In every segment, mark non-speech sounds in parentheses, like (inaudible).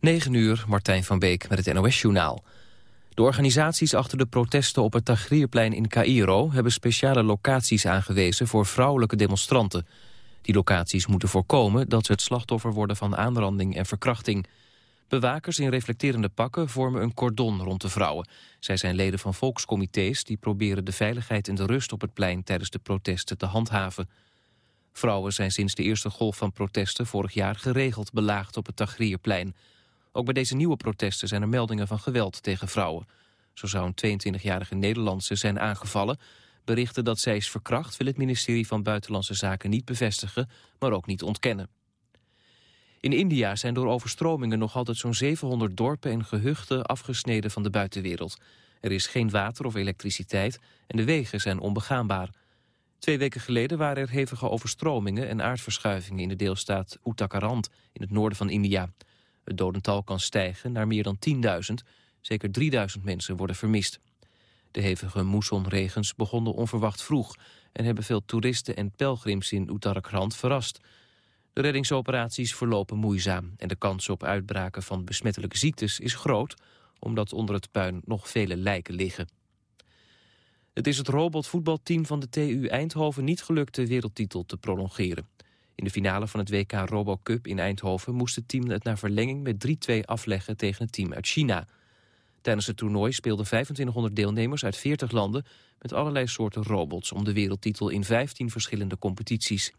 9 uur, Martijn van Beek met het NOS-journaal. De organisaties achter de protesten op het Tahrirplein in Cairo... hebben speciale locaties aangewezen voor vrouwelijke demonstranten. Die locaties moeten voorkomen dat ze het slachtoffer worden van aanranding en verkrachting. Bewakers in reflecterende pakken vormen een cordon rond de vrouwen. Zij zijn leden van volkscomité's die proberen de veiligheid en de rust op het plein... tijdens de protesten te handhaven. Vrouwen zijn sinds de eerste golf van protesten vorig jaar geregeld belaagd op het Tahrirplein... Ook bij deze nieuwe protesten zijn er meldingen van geweld tegen vrouwen. Zo zou een 22-jarige Nederlandse zijn aangevallen. Berichten dat zij is verkracht wil het ministerie van Buitenlandse Zaken niet bevestigen, maar ook niet ontkennen. In India zijn door overstromingen nog altijd zo'n 700 dorpen en gehuchten afgesneden van de buitenwereld. Er is geen water of elektriciteit en de wegen zijn onbegaanbaar. Twee weken geleden waren er hevige overstromingen en aardverschuivingen in de deelstaat Uttarakhand in het noorden van India. Het dodental kan stijgen naar meer dan 10.000. Zeker 3.000 mensen worden vermist. De hevige moessonregens begonnen onverwacht vroeg... en hebben veel toeristen en pelgrims in Uttarakhand verrast. De reddingsoperaties verlopen moeizaam... en de kans op uitbraken van besmettelijke ziektes is groot... omdat onder het puin nog vele lijken liggen. Het is het robotvoetbalteam van de TU Eindhoven niet gelukt de wereldtitel te prolongeren. In de finale van het WK Robo Cup in Eindhoven moest het team het naar verlenging met 3-2 afleggen tegen het team uit China. Tijdens het toernooi speelden 2500 deelnemers uit 40 landen met allerlei soorten robots om de wereldtitel in 15 verschillende competities.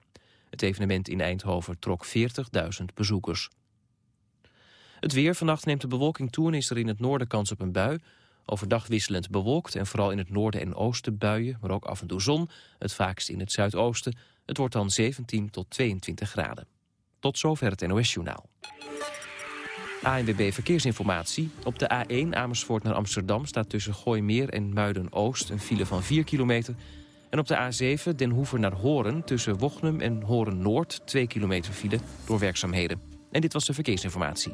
Het evenement in Eindhoven trok 40.000 bezoekers. Het weer. Vannacht neemt de bewolking toe en is er in het noorden kans op een bui. Overdag wisselend bewolkt en vooral in het noorden en oosten buien, maar ook af en toe zon. Het vaakst in het zuidoosten. Het wordt dan 17 tot 22 graden. Tot zover het NOS-journaal. ANWB Verkeersinformatie. Op de A1 Amersfoort naar Amsterdam staat tussen Gooimeer en Muiden-Oost... een file van 4 kilometer. En op de A7 Den Hoever naar Horen tussen Wochnum en Horen-Noord... 2 kilometer file door werkzaamheden. En dit was de verkeersinformatie.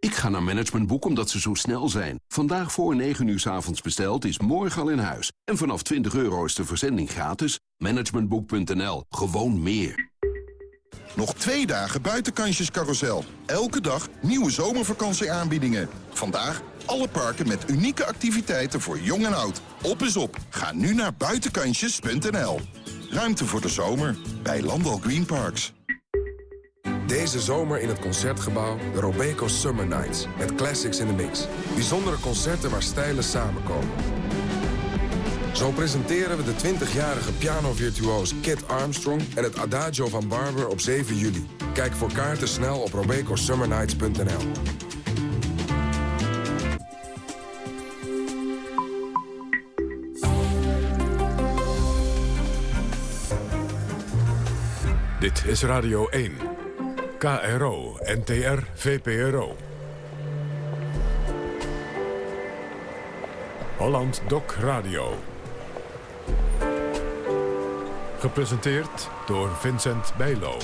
Ik ga naar Managementboek omdat ze zo snel zijn. Vandaag voor 9 uur s avonds besteld is morgen al in huis. En vanaf 20 euro is de verzending gratis. Managementboek.nl. Gewoon meer. Nog twee dagen buitenkansjes carousel. Elke dag nieuwe zomervakantieaanbiedingen. Vandaag alle parken met unieke activiteiten voor jong en oud. Op is op. Ga nu naar buitenkansjes.nl. Ruimte voor de zomer bij Landal Green Parks. Deze zomer in het Concertgebouw de Robeco Summer Nights. Met classics in the mix. Bijzondere concerten waar stijlen samenkomen. Zo presenteren we de 20-jarige pianovirtuoos Kit Armstrong... en het Adagio van Barber op 7 juli. Kijk voor kaarten snel op robecosummernights.nl. Dit is Radio 1. KRO, NTR, VPRO. Holland Doc Radio. Gepresenteerd door Vincent Bijlo.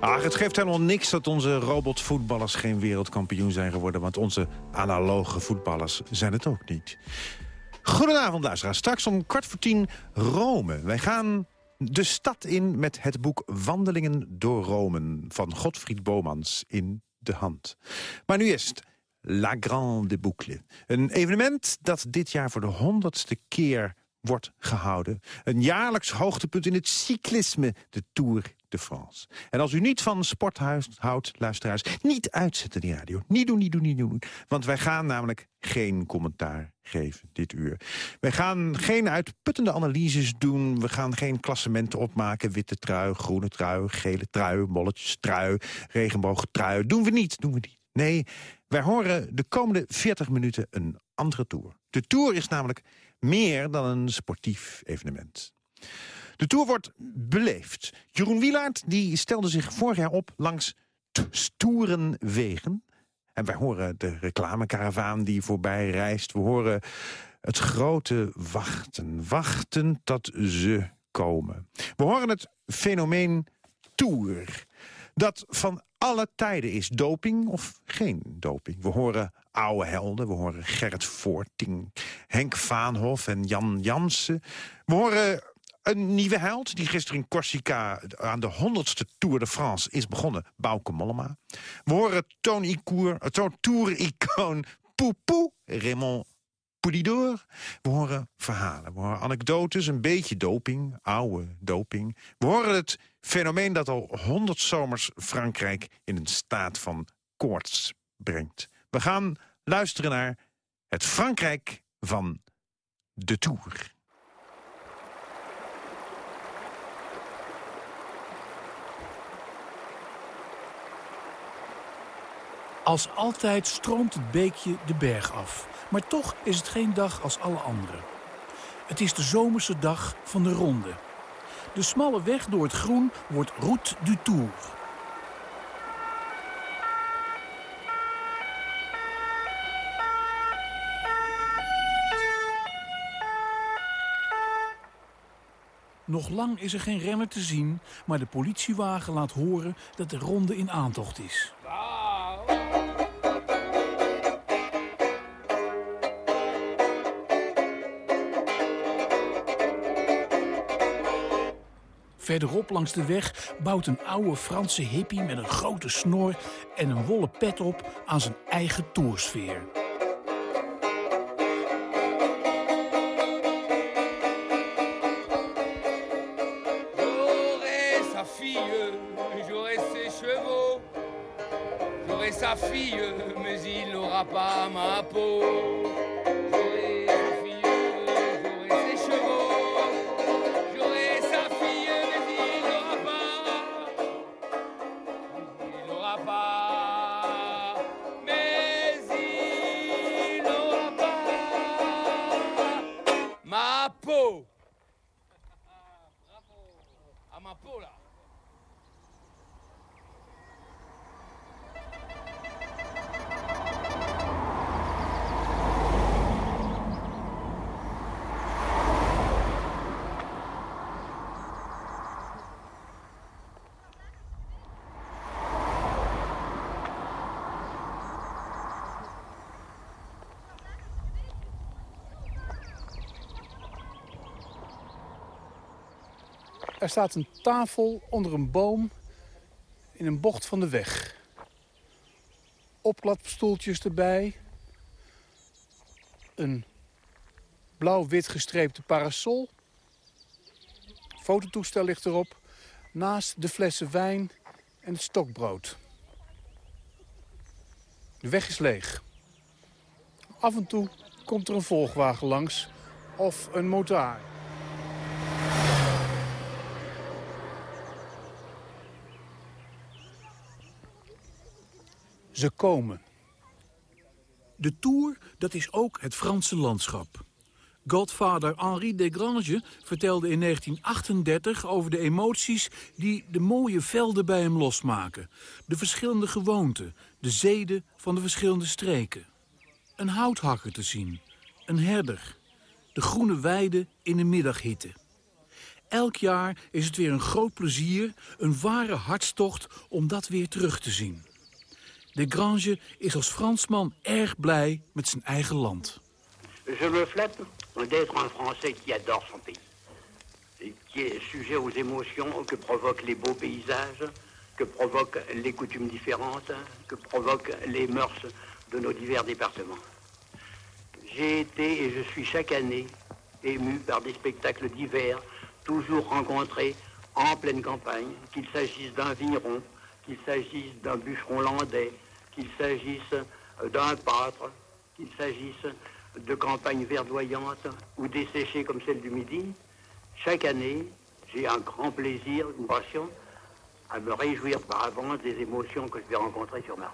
Ach, het geeft helemaal niks dat onze robotvoetballers geen wereldkampioen zijn geworden... want onze analoge voetballers zijn het ook niet. Goedenavond, luisteraars. Straks om kwart voor tien Rome. Wij gaan de stad in met het boek Wandelingen door Rome... van Godfried Bomans in de hand. Maar nu eerst La Grande Boucle. Een evenement dat dit jaar voor de honderdste keer wordt gehouden. Een jaarlijks hoogtepunt in het cyclisme, de Tour de. En als u niet van sport houdt, luisteraars, niet uitzetten die radio. Niet doen, niet doen, niet doen. Want wij gaan namelijk geen commentaar geven dit uur. Wij gaan geen uitputtende analyses doen. We gaan geen klassementen opmaken. Witte trui, groene trui, gele trui, molletjes trui, regenboogtrui. Doen we niet, doen we niet. Nee, wij horen de komende 40 minuten een andere tour. De tour is namelijk meer dan een sportief evenement. De Tour wordt beleefd. Jeroen Wielaert die stelde zich vorig jaar op langs stoeren wegen. En wij horen de reclamekaravaan die voorbij reist. We horen Het grote wachten, wachten tot ze komen. We horen het fenomeen tour. Dat van alle tijden is doping of geen doping. We horen oude helden, we horen Gerrit Voorting, Henk Vaanhof en Jan Jansen. We horen een nieuwe held die gisteren in Corsica aan de 100ste Tour de France is begonnen. Bauke Mollema. We horen tour-icoon Poepoe, Raymond Poulidor. We horen verhalen, we horen anekdotes, een beetje doping, oude doping. We horen het fenomeen dat al 100 zomers Frankrijk in een staat van koorts brengt. We gaan luisteren naar het Frankrijk van de Tour. Als altijd stroomt het beekje de berg af. Maar toch is het geen dag als alle andere. Het is de zomerse dag van de ronde. De smalle weg door het groen wordt Route du Tour. Nog lang is er geen renner te zien, maar de politiewagen laat horen dat de ronde in aantocht is. Verderop langs de weg bouwt een oude Franse hippie met een grote snor en een wollen pet op aan zijn eigen toersfeer. J'aurai sa fille, mais il n'aura pas ma peau. Er staat een tafel onder een boom in een bocht van de weg. Opklapstoeltjes erbij. Een blauw-wit gestreepte parasol. Fototoestel ligt erop. Naast de flessen wijn en het stokbrood. De weg is leeg. Af en toe komt er een volgwagen langs of een motaar. Ze komen. De Tour, dat is ook het Franse landschap. Godvader Henri Desgrange vertelde in 1938 over de emoties die de mooie velden bij hem losmaken. De verschillende gewoonten, de zeden van de verschillende streken. Een houthakker te zien, een herder, de groene weide in de middaghitte. Elk jaar is het weer een groot plezier, een ware hartstocht om dat weer terug te zien. Desgrange is als Fransman erg blij met zijn eigen land. Je me flatte d'être un Français qui adore son pays, qui est sujet aux émotions que provoquent les beaux paysages, que provoquent les coutumes différentes, que provoquent les mœurs de nos divers départements. J'ai été et je suis chaque année ému par des spectacles divers, toujours rencontrés en pleine campagne, qu'il s'agisse d'un vigneron, qu'il s'agisse d'un bûcheron landais, qu'il s'agisse d'un pâtre, qu'il s'agisse de campagnes verdoyantes ou desséchées comme celle du Midi, chaque année, j'ai un grand plaisir, une passion, à me réjouir par avance des émotions que je vais rencontrer sur ma.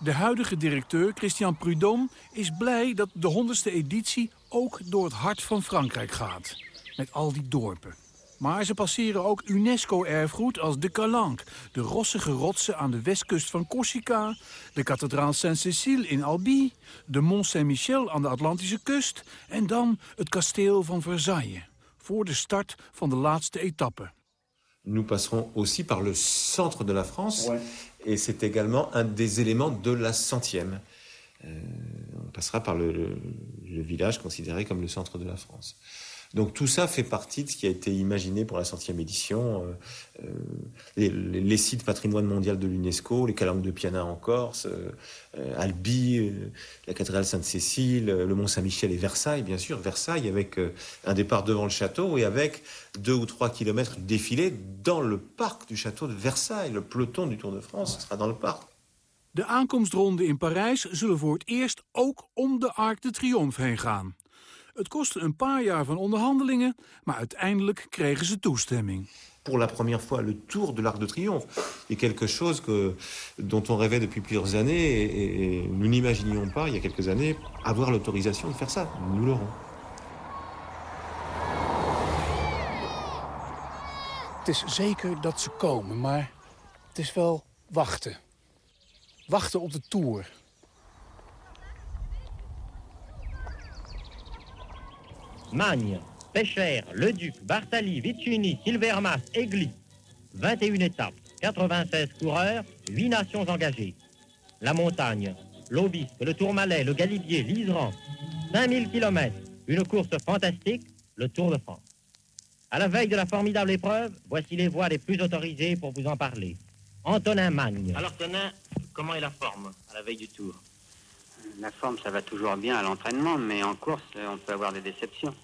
De huidige directeur, Christian Prudhomme, is blij dat de 100ste editie ook door het hart van Frankrijk gaat. Met al die dorpen. Maar ze passeren ook UNESCO-erfgoed als de Calanque... de rossige rotsen aan de westkust van Corsica... de kathedraal Saint-Cécile in Albi... de Mont Saint-Michel aan de Atlantische kust... en dan het kasteel van Versailles... voor de start van de laatste etappe. Nous passerons aussi par le centre de la France... et c'est également un des éléments de la centième. Euh, on passera par le, le, le, village considéré comme le centre de la France. Donc tout ça fait partie de ce qui a été imaginé pour la centième édition. Euh, euh, les, les, sites patrimoine mondial de l'UNESCO, les calanques de Piana en Corse, euh, Albi, la cathédrale Sainte-Cécile, le Mont Saint-Michel et Versailles, bien sûr. Versailles avec un départ devant le château et avec deux ou trois kilomètres de défilé dans le parc du château de Versailles. Le peloton du Tour de France sera dans le parc. De aankomstronde in Parijs zullen voor het eerst ook om de Arc de Triomphe heen gaan. Het kostte een paar jaar van onderhandelingen, maar uiteindelijk kregen ze toestemming. Pour la première fois, le tour de l'Arc de Triomphe est quelque chose que, dont on rêvait depuis plusieurs années et, et nous n'imaginions pas, il y a quelques années, avoir l'autorisation de faire ça. Nous l'aurons. Het is zeker dat ze komen, maar het is wel wachten. Wachten op de Tour. Magne, Pécher, Le Duc, Bartali, Vicini, Silvermas, Egli. 21 étapes, 96 coureurs, 8 nations engagées. La montagne, l'Aubisque, le Tourmalet, le Galibier, l'Iseran. 5000 km, une course fantastique, le Tour de France. À la veille de la formidable épreuve, voici les voies les plus autorisées pour vous en parler. Antonin Magne. Alors, Antonin, comment est la forme à la veille du Tour? La forme, ça va toujours bien à l'entraînement, mais en course, on peut avoir des déceptions.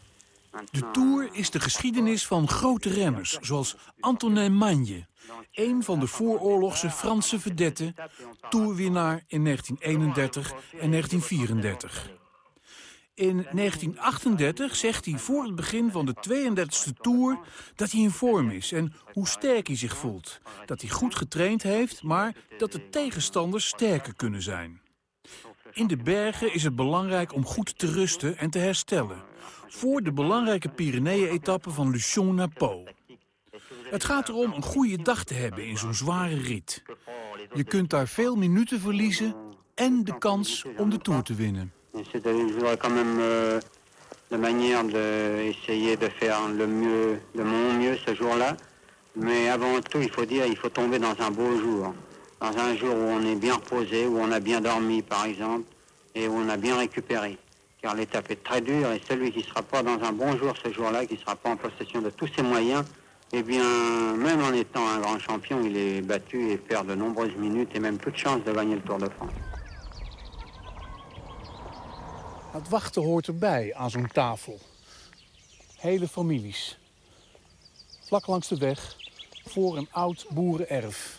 De Tour is de geschiedenis van grote renners, zoals Antonin Magne. Een van de vooroorlogse Franse vedetten, toerwinnaar in 1931 en 1934. In 1938 zegt hij voor het begin van de 32e Tour dat hij in vorm is en hoe sterk hij zich voelt. Dat hij goed getraind heeft, maar dat de tegenstanders sterker kunnen zijn. In de bergen is het belangrijk om goed te rusten en te herstellen. Voor de belangrijke Pyreneeën-etappe van Luchon naar Po. Het gaat erom een goede dag te hebben in zo'n zware rit. Je kunt daar veel minuten verliezen en de kans om de Tour te winnen. Euh, la manière d'essayer de, de faire le mieux, de mon mieux ce jour-là. Mais avant tout, il faut dire, il faut tomber dans un beau jour. Dans un jour où on est bien reposé, où on a bien dormi par exemple, et où on a bien récupéré. Car l'étape est très dure et celui qui ne sera pas dans un bon jour ce jour-là, qui ne sera pas en possession de tous ses moyens, eh bien, même en étant un grand champion, il est battu et perd de nombreuses minutes et même toute chance de gagner le Tour de France. Het wachten hoort erbij aan zo'n tafel. Hele families. Vlak langs de weg voor een oud boerenerf.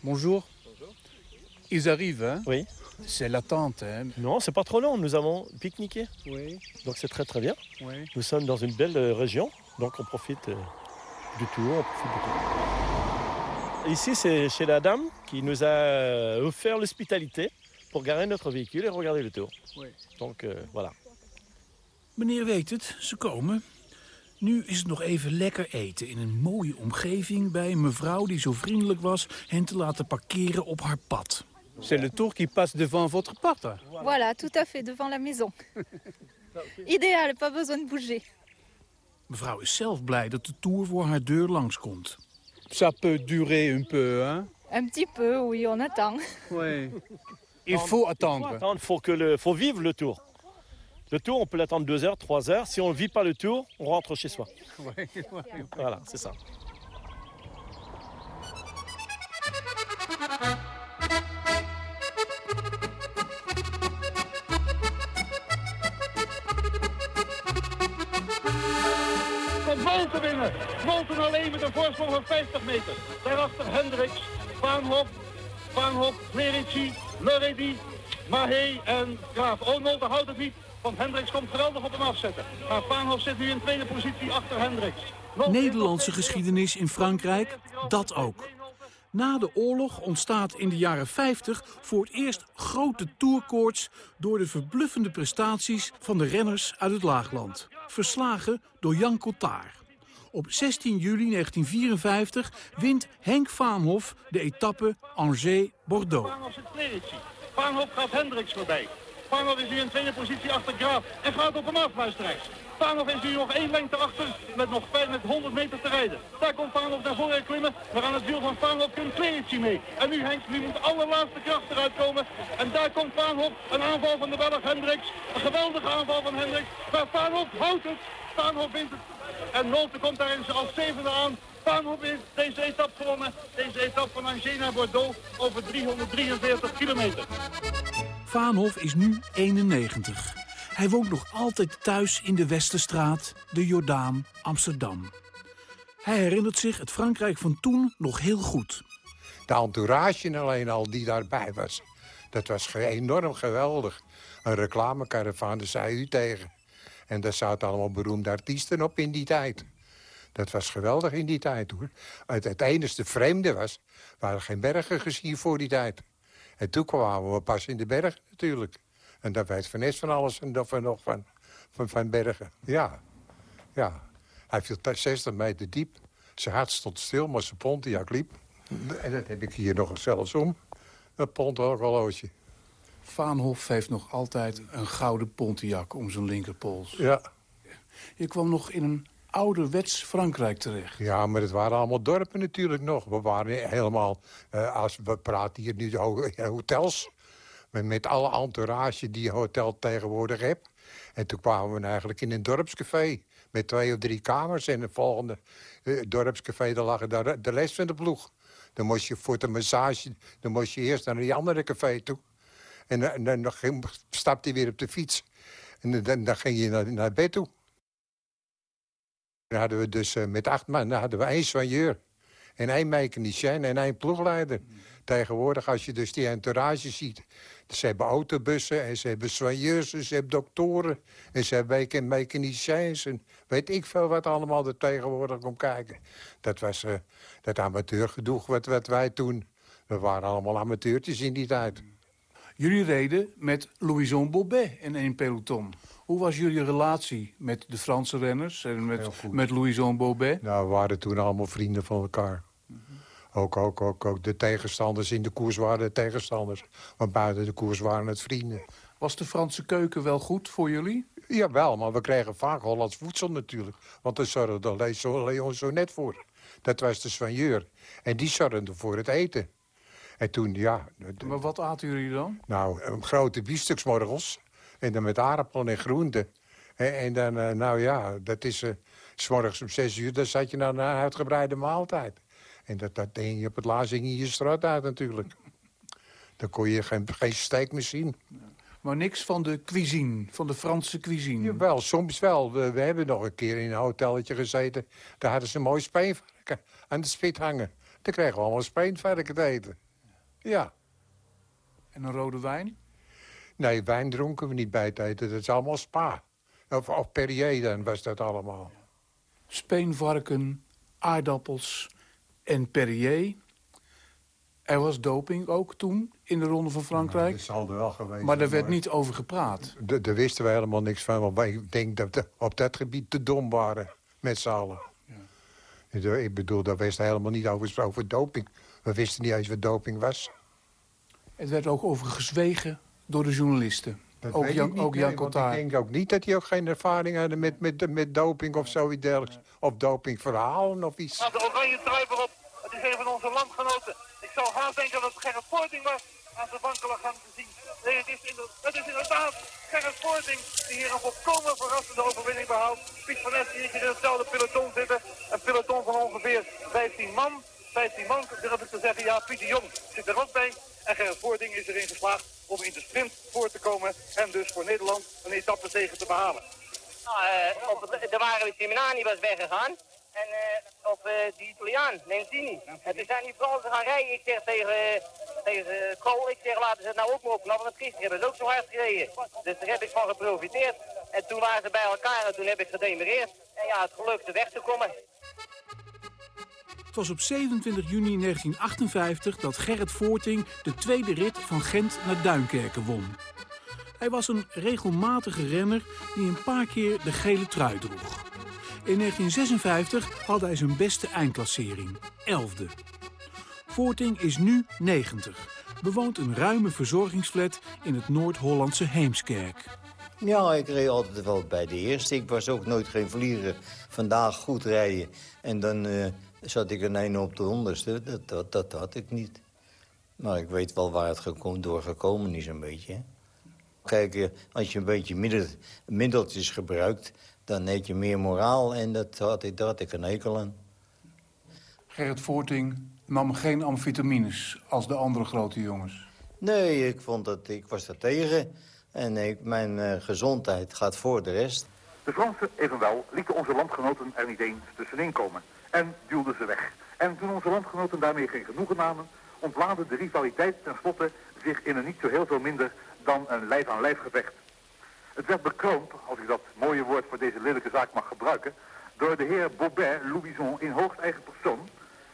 Bonjour. Ils arrivent, hein Oui. C'est l'attente, hein Non, c'est pas trop long. Nous avons pique-niqué. Oui. Donc c'est très très bien. Oui. Nous sommes dans une belle euh, région, donc on profite euh, du tour. On profite du tour. Ici, c'est chez la dame qui nous a euh, offert l'hospitalité pour garer notre véhicule et regarder le tour. Oui. Donc euh, voilà. Meneer weet het, ze komen. Nu is het nog even lekker eten in een mooie omgeving... bij een mevrouw die zo vriendelijk was hen te laten parkeren op haar pad. C'est le tour qui passe devant votre porte. Voilà, tout à fait, devant la maison. (laughs) Idéal, pas besoin de bouger. Mevrouw is zelf blij dat de tour voor haar deur langskomt. Ça peut durer un peu, hein? Un petit peu, oui, on attend. Oui. Il faut attendre. Il faut, que le, faut vivre le tour. Le tour, on peut l'attendre deux heures, trois heures. Si on ne vit pas le tour, on rentre chez soi. Voilà, c'est ça. met een voorsprong van 50 meter. Daarachter Hendricks, Baanhof, Baanhof, Merici, Loredi, Mahé en Graaf. Olnolte houdt het niet, want Hendricks komt geweldig op hem afzetten. Maar Baanhof zit nu in tweede positie achter Hendricks. Nederlandse geschiedenis in Frankrijk, dat ook. Na de oorlog ontstaat in de jaren 50 voor het eerst grote toerkoorts... door de verbluffende prestaties van de renners uit het laagland. Verslagen door Jan Cotard. Op 16 juli 1954 wint Henk Vaanhof de etappe Angers-Bordeaux. Vaanhof zit gaat Hendricks voorbij. Vaanhof is nu in tweede positie achter Graaf en gaat op hem af, luisteraars. Is nu nog één lengte achter met nog met 100 meter te rijden. Daar komt Vaanhof naar voren klimmen, maar aan het wiel van Vaanhof komt Clerici mee. En nu Henk, nu moet allerlaatste kracht eruit komen. En daar komt Vaanhof, een aanval van de Belg Hendricks. Een geweldige aanval van Hendricks, maar Vaanhof houdt het. Vaanhof wint het. En Nolte komt daar in als zevende aan. Vaanhof heeft deze etappe gewonnen. Deze etappe van Angers naar Bordeaux over 343 kilometer. Vaanhof is nu 91. Hij woont nog altijd thuis in de Westerstraat, de Jordaan, Amsterdam. Hij herinnert zich het Frankrijk van toen nog heel goed. De entourage alleen al die daarbij was. Dat was enorm geweldig. Een reclamekaravaan, daar zei u tegen. En daar zaten allemaal beroemde artiesten op in die tijd. Dat was geweldig in die tijd, hoor. Het, het vreemde was, waren geen bergen gezien voor die tijd. En toen kwamen we pas in de bergen natuurlijk. En daar weet Van van alles en van nog van, van, van bergen. Ja, ja. Hij viel 60 meter diep. Zijn hart stond stil, maar zijn Pontiac liep. En dat heb ik hier nog zelfs om. Een Pontiac horloge. Vaanhof heeft nog altijd een gouden Pontiac om zijn linkerpols. Ja. Je kwam nog in een ouderwets Frankrijk terecht. Ja, maar het waren allemaal dorpen natuurlijk nog. We waren helemaal, uh, als we praten hier nu over hotels... Met, met alle entourage die een hotel tegenwoordig hebt. En toen kwamen we eigenlijk in een dorpscafé met twee of drie kamers. En het volgende uh, dorpscafé, daar lag de, de les van de ploeg. Dan moest je voor de massage, dan moest je eerst naar die andere café toe. En, en dan ging, stapte hij weer op de fiets. En dan, dan ging je naar, bed toe. Dan hadden we dus uh, met acht man dan hadden we één soigneur. En één mechanicien en één ploegleider. Tegenwoordig, als je dus die entourage ziet... Ze hebben autobussen en ze hebben soigneurs en ze hebben doktoren... en ze hebben mechaniciens en weet ik veel wat allemaal er tegenwoordig komt kijken. Dat was uh, dat amateurgedoeg wat, wat wij toen... We waren allemaal amateurtjes in die tijd. Jullie reden met Louison Bobet in één peloton. Hoe was jullie relatie met de Franse renners en met, met Louison Bobet? Nou, we waren toen allemaal vrienden van elkaar. Ook, ook, ook, ook de tegenstanders in de koers waren de tegenstanders. Maar buiten de koers waren het vrienden. Was de Franse keuken wel goed voor jullie? Jawel, maar we kregen vaak Hollands voedsel natuurlijk. Want daar zorgde Leon zo net voor. Dat was de soigneur. En die zorgde voor het eten. En toen, ja... Maar wat aten jullie dan? Nou, een grote biefstuks morgens. En dan met aardappelen en groenten. En, en dan, uh, nou ja, dat is... Uh, s morgens om zes uur, dan zat je naar een uitgebreide maaltijd. En dat, dat deed je op het laatst in je straat uit natuurlijk. Dan kon je geen, geen steak meer zien. Maar niks van de cuisine, van de Franse cuisine? Jawel, soms wel. We, we, hebben nog een keer in een hotelletje gezeten. Daar hadden ze een mooi speenvarken aan de spit hangen. Dan kregen we allemaal speenvarken te eten. Ja. En een rode wijn? Nee, wijn dronken we niet bij het eten. Dat is allemaal spa. Of, of Perrier dan was dat allemaal. Speenvarken, aardappels en Perrier. Er was doping ook toen in de Ronde van Frankrijk. Nou, dat zal er wel geweest Maar daar werd niet over gepraat. Daar wisten we helemaal niks van. Want ik denk dat we op dat gebied te dom waren. Met z'n allen. Ja. Ik bedoel, daar wisten helemaal niet over, over doping. We wisten niet eens wat doping was. Het werd ook over gezwegen door de journalisten. Dat ook weet Jan, ik niet, ook Jan nee. Ik denk ook niet dat hij ook geen ervaring had met, met, met doping of zoiets dergelijks. Of dopingverhalen of iets. Aan de oranje trui erop. Het is een van onze landgenoten. Ik zou haast denken dat het Gerrit Poorting was aan de wankelagam te zien. Nee, het is, inderdaad, het is inderdaad Gerrit Poorting die hier een volkomen verrassende overwinning behaalt. Piet van Essen hier in hetzelfde peloton zitten. Een peloton van ongeveer 15 man. 15 man, durf ik te zeggen. Ja, Pieter Jong zit er ook bij. En Gerrit Poorting is erin geslaagd om in de sprint voor te komen. En dus voor Nederland een etappe tegen te behalen. Nou, uh, op de wagen Simonani was weggegaan. En uh, op uh, die Italiaan, Lenzini. En toen zijn die Fransen gaan rijden. Ik zeg tegen, tegen Kool, ik zeg laten ze het nou ook maar opknappen. Want gisteren hebben ze ook zo hard gereden. Dus daar heb ik van geprofiteerd. En toen waren ze bij elkaar en toen heb ik gedemereerd. En ja, het gelukte weg te komen. Het was op 27 juni 1958 dat Gerrit Voorting de tweede rit van Gent naar Duinkerken won. Hij was een regelmatige renner die een paar keer de gele trui droeg. In 1956 had hij zijn beste eindklassering, 11e. Voorting is nu 90. Bewoont een ruime verzorgingsflat in het Noord-Hollandse Heemskerk. Ja, ik reed altijd wel bij de eerste. Ik was ook nooit geen vlieger. Vandaag goed rijden. En dan eh, zat ik een ene op de honderdste. Dat, dat, dat had ik niet. Maar ik weet wel waar het door gekomen is een beetje. Kijk, eh, als je een beetje middel, middeltjes gebruikt... dan heb je meer moraal en dat had ik, daar had ik een hekel aan. Gerrit Voorting nam geen amfetamines als de andere grote jongens. Nee, ik, vond dat, ik was daar tegen. En ik, mijn eh, gezondheid gaat voor de rest. De Fransen evenwel lieten onze landgenoten er niet eens tussenin komen en duwden ze weg. En toen onze landgenoten daarmee geen genoegen namen, ontlaadde de rivaliteit tenslotte zich in een niet zo heel veel minder dan een lijf-aan-lijf gevecht. Het werd bekroond, als ik dat mooie woord voor deze lelijke zaak mag gebruiken, door de heer Bobert Louison in hoogst eigen persoon,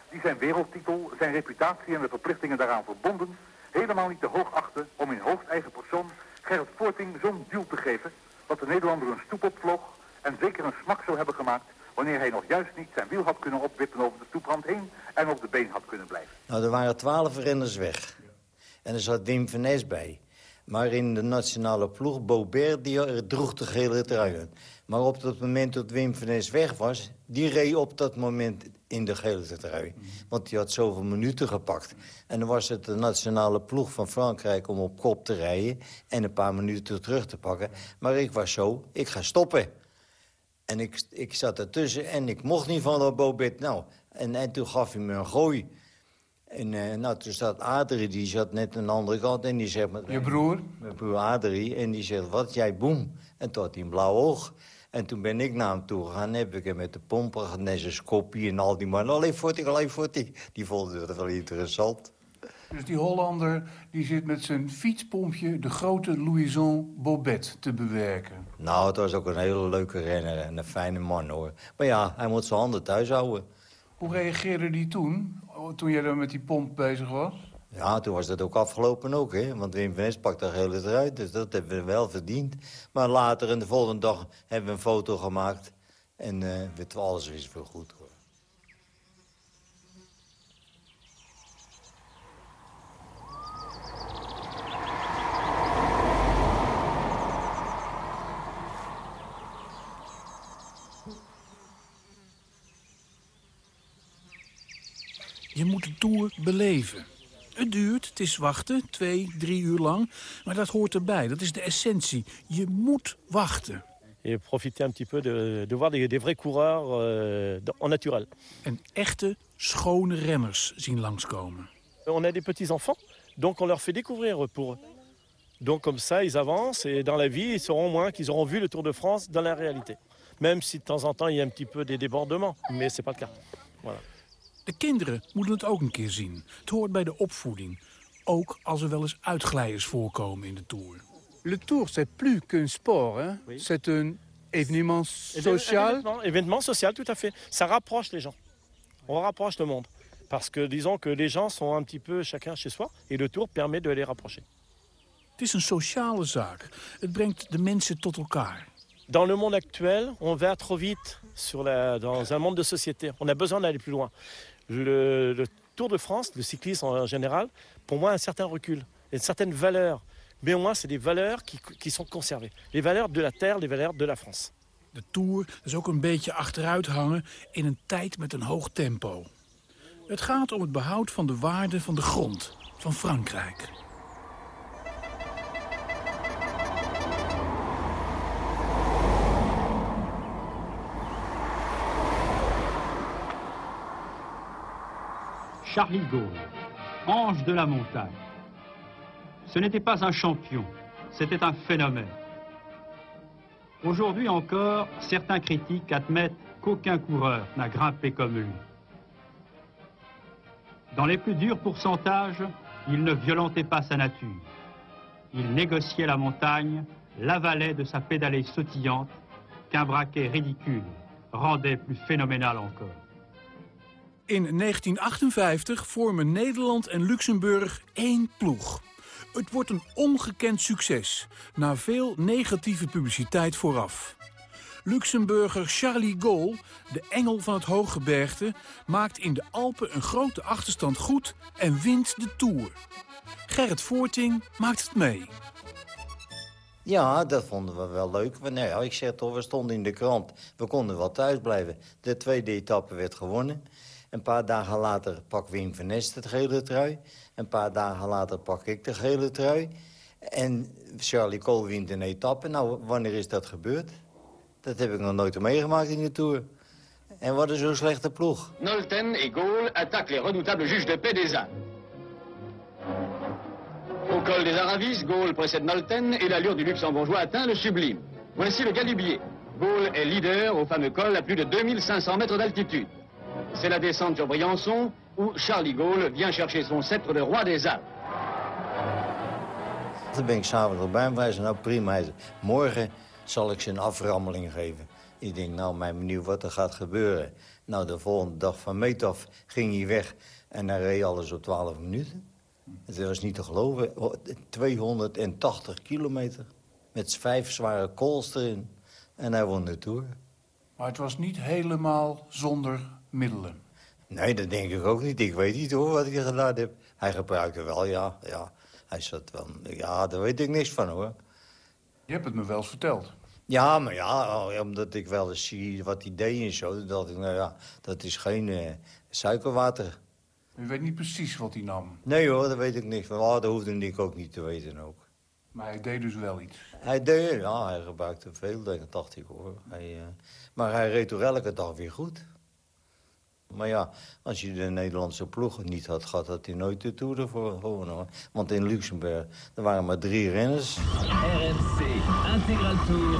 die zijn wereldtitel, zijn reputatie en de verplichtingen daaraan verbonden helemaal niet te hoog achtte om in hoogst eigen persoon Gerrit Voorting zo'n duw te geven dat de Nederlander een stoep opvloog en zeker een smak zou hebben gemaakt wanneer hij nog juist niet zijn wiel had kunnen opwippen over de stoeprand heen en op de been had kunnen blijven. Nou, er waren twaalf renners weg. En er zat Wim van Nes bij. Maar in de nationale ploeg, Bobert, die droeg de gele trui. Maar op dat moment dat Wim van Nes weg was... die reed op dat moment in de gele trui. Want die had zoveel minuten gepakt. En dan was het de nationale ploeg van Frankrijk om op kop te rijden... en een paar minuten terug te pakken. Maar ik was zo, ik ga stoppen. En ik, ik zat ertussen en ik mocht niet van dat Bobet. Nou, en, en toen gaf hij me een gooi. En eh, nou, toen staat Adrie, die zat net aan de andere kant. En die zegt... Je broer? Mijn broer Adrie. En die zegt, wat, jij boem. En toen had hij een blauw oog. En toen ben ik naar hem toe gegaan. heb ik hem met de pomper en zijn kopie en al die mannen. Alleen Forti, alleen Forti. Die vonden het wel interessant. Dus die Hollander die zit met zijn fietspompje de grote Louison Bobet te bewerken. Nou, het was ook een hele leuke renner en een fijne man, hoor. Maar ja, hij moet zijn handen thuis houden. Hoe reageerde die toen, oh, toen jij er met die pomp bezig was? Ja, toen was dat ook afgelopen ook, hè. Want Wim van Nes pakt er heel het eruit, dus dat hebben we wel verdiend. Maar later, in de volgende dag, hebben we een foto gemaakt. En eh werd alles weer goed, hoor. Je moet de Tour beleven. Het duurt, het is wachten, twee, drie uur lang. Maar dat hoort erbij, dat is de essentie. Je moet wachten. Et profiter un petit peu de, de voir des, des vrais coureurs euh, de- en naturel. En echte, schone renners zien langskomen. On a des petits-enfants, donc on leur fait découvrir pour eux. Donc comme ça, ils avancent et dans la vie, ils sauront moins qu'ils auront vu le Tour de France dans la réalité. Même si de temps en temps, il y a un petit peu des débordements, mais c'est pas le cas. Voilà. De kinderen moeten het ook een keer zien. Het hoort bij de opvoeding. Ook als er wel eens uitglijders voorkomen in de Tour. Le Tour, c'est plus qu'un sport. Hein? C'est un événement social. Événement, événement social, tout à fait. Ça rapproche les gens. On rapproche le monde. Parce que disons que les gens sont un petit peu chacun chez soi et le Tour permet de les rapprocher. Het is een sociale zaak. Het brengt de mensen tot elkaar. Dans le monde actuel, on va trop vite sur la, dans un monde de société. On a besoin d'aller plus loin. Le, le Tour de France, le cyclisme en général, pour moi, un certain recul, une certaine valeur. Mais au moins, c'est des valeurs qui, qui sont conservées. Les valeurs de la terre, les valeurs de la France. De Tour is ook een beetje achteruit hangen in een tijd met een hoog tempo. Het gaat om het behoud van de waarde van de grond, van Frankrijk. Charlie Gaulle, ange de la montagne. Ce n'était pas un champion, c'était un phénomène. Aujourd'hui encore, certains critiques admettent qu'aucun coureur n'a grimpé comme lui. Dans les plus durs pourcentages, il ne violentait pas sa nature. Il négociait la montagne, l'avalait de sa pédalée sautillante, qu'un braquet ridicule rendait plus phénoménal encore. In 1958 vormen Nederland en Luxemburg één ploeg. Het wordt een ongekend succes, na veel negatieve publiciteit vooraf. Luxemburger Charlie Gaulle, de engel van het hooggebergte... maakt in de Alpen een grote achterstand goed en wint de Tour. Gerrit Voorting maakt het mee. Ja, dat vonden we wel leuk. Want, nou ik zeg toch, we stonden in de krant. We konden wel thuis blijven. De tweede etappe werd gewonnen. Een paar dagen later pak Wim van Nest het gele trui. Een paar dagen later pak ik de gele trui. En Charlie Cole wint een etappe. Nou, wanneer is dat gebeurd? Dat heb ik nog nooit meegemaakt in de Tour. En wat is zo'n slechte ploeg? Nolten et Gaulle attaquent les redoutables juges de Alpes. Au col des Aravis, Gaulle précède Nolten et l'allure du luxembourgeois atteint le sublime. Voici le Galibier. Gaulle est leader au fameux col à plus de 2500 mètres d'altitude. C'est la descente sur Briançon où Charlie Gaulle vient chercher son sceptre de roi des Alpes. Toen ben ik s'avonds erbij en wij nou prima. Hij zei, morgen zal ik ze een aframmeling geven. Ik denk, nou, mijn benieuwd wat er gaat gebeuren. Nou, de volgende dag van meet af ging hij weg en hij reed alles op 12 minuten. Het was niet te geloven. 280 kilometer met vijf zware kools erin. En hij won de Tour. Maar het was niet helemaal zonder middelen. Nee, dat denk ik ook niet. Ik weet niet hoor wat ik gedaan heb. Hij gebruikte wel, ja. ja. Hij zat wel... Ja, daar weet ik niks van hoor. Je hebt het me wel eens verteld. Ja, maar ja, omdat ik wel eens zie wat hij deed en zo... dan dacht ik, nou ja, dat is geen eh, suikerwater. U weet niet precies wat hij nam. Nee hoor, daar weet ik niks van. Oh, dat hoefde ik ook niet te weten ook. Maar hij deed dus wel iets. Hij deed, ja, hij gebruikte veel, dacht ik hoor. Hij, uh, maar hij reed toch elke dag weer goed. Maar ja, als je de Nederlandse ploeg niet had gehad... had hij nooit de Tour ervoor gewonnen. Want in Luxemburg, er waren maar drie renners. RMC, Intégral Tour,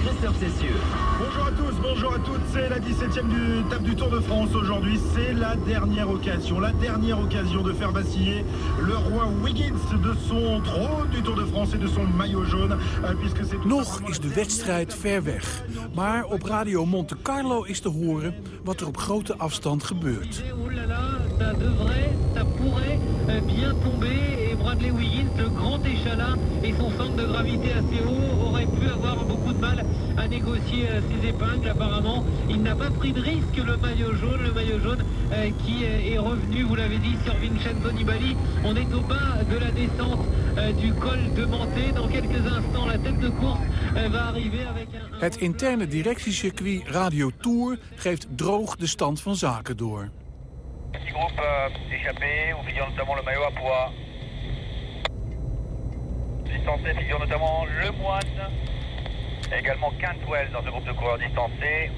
Christophe Cessieux. Bonjour à tous, bonjour à toutes. C'est la 17e du, étape du Tour de France aujourd'hui. C'est la dernière occasion, la dernière occasion de faire vaciller le roi Wiggins de son trône du Tour de France et de son maillot jaune. euh, Puisque c'est Nog is de wedstrijd ver weg. Maar op Radio Monte Carlo is te horen wat er op grote afstand gebeurt. Oh là là, ça devrait, ça pourrait euh, bien tomber. Et Bradley Wiggins, le grand échalas et son centre de gravité assez haut, aurait pu avoir beaucoup de mal à négocier euh, ses épingles. Apparemment, il n'a pas pris de risque, le maillot jaune. Le maillot jaune euh, qui euh, est revenu, vous l'avez dit, sur Vincenzo Nibali. On est au bas de la descente euh, du col de Manté. Dans quelques instants, la tête de course euh, va arriver avec un... Het interne directiecircuit Radio Tour geeft droog de stand van zaken door. Petit groupe échappé, figure notamment le maillot à poids. Distancé figure notamment Le Moine, et également Cantwell dans ce groupe de coureurs distancés.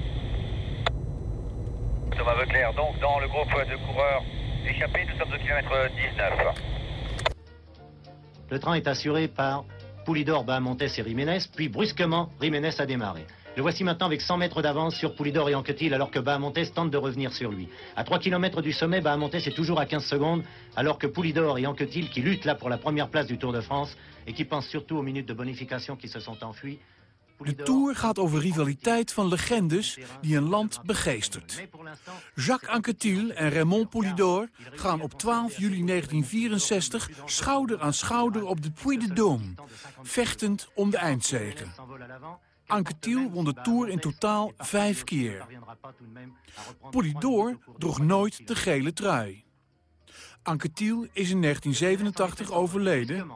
Thomas Veuclair donc dans le groupe de coureurs échappés, nous sommes au kilomètre 19. Le train est assuré par Poulidor, Bahamontes et Jiménez, puis brusquement, Jiménez a démarré. Le voici maintenant avec 100 mètres d'avance sur Poulidor et Anquetil, alors que Bahamontes tente de revenir sur lui. À 3 km du sommet, Bahamontes est toujours à 15 secondes, alors que Poulidor et Anquetil, qui luttent là pour la première place du Tour de France, et qui pensent surtout aux minutes de bonification qui se sont enfuies, De Tour gaat over rivaliteit van legendes die een land begeestert. Jacques Anquetil en Raymond Poulidor gaan op 12 juli 1964 schouder aan schouder op de Puy de Dôme, vechtend om de eindzege. Anquetil won de Tour in totaal vijf keer. Poulidor droeg nooit de gele trui. Anquetil is in 1987 overleden.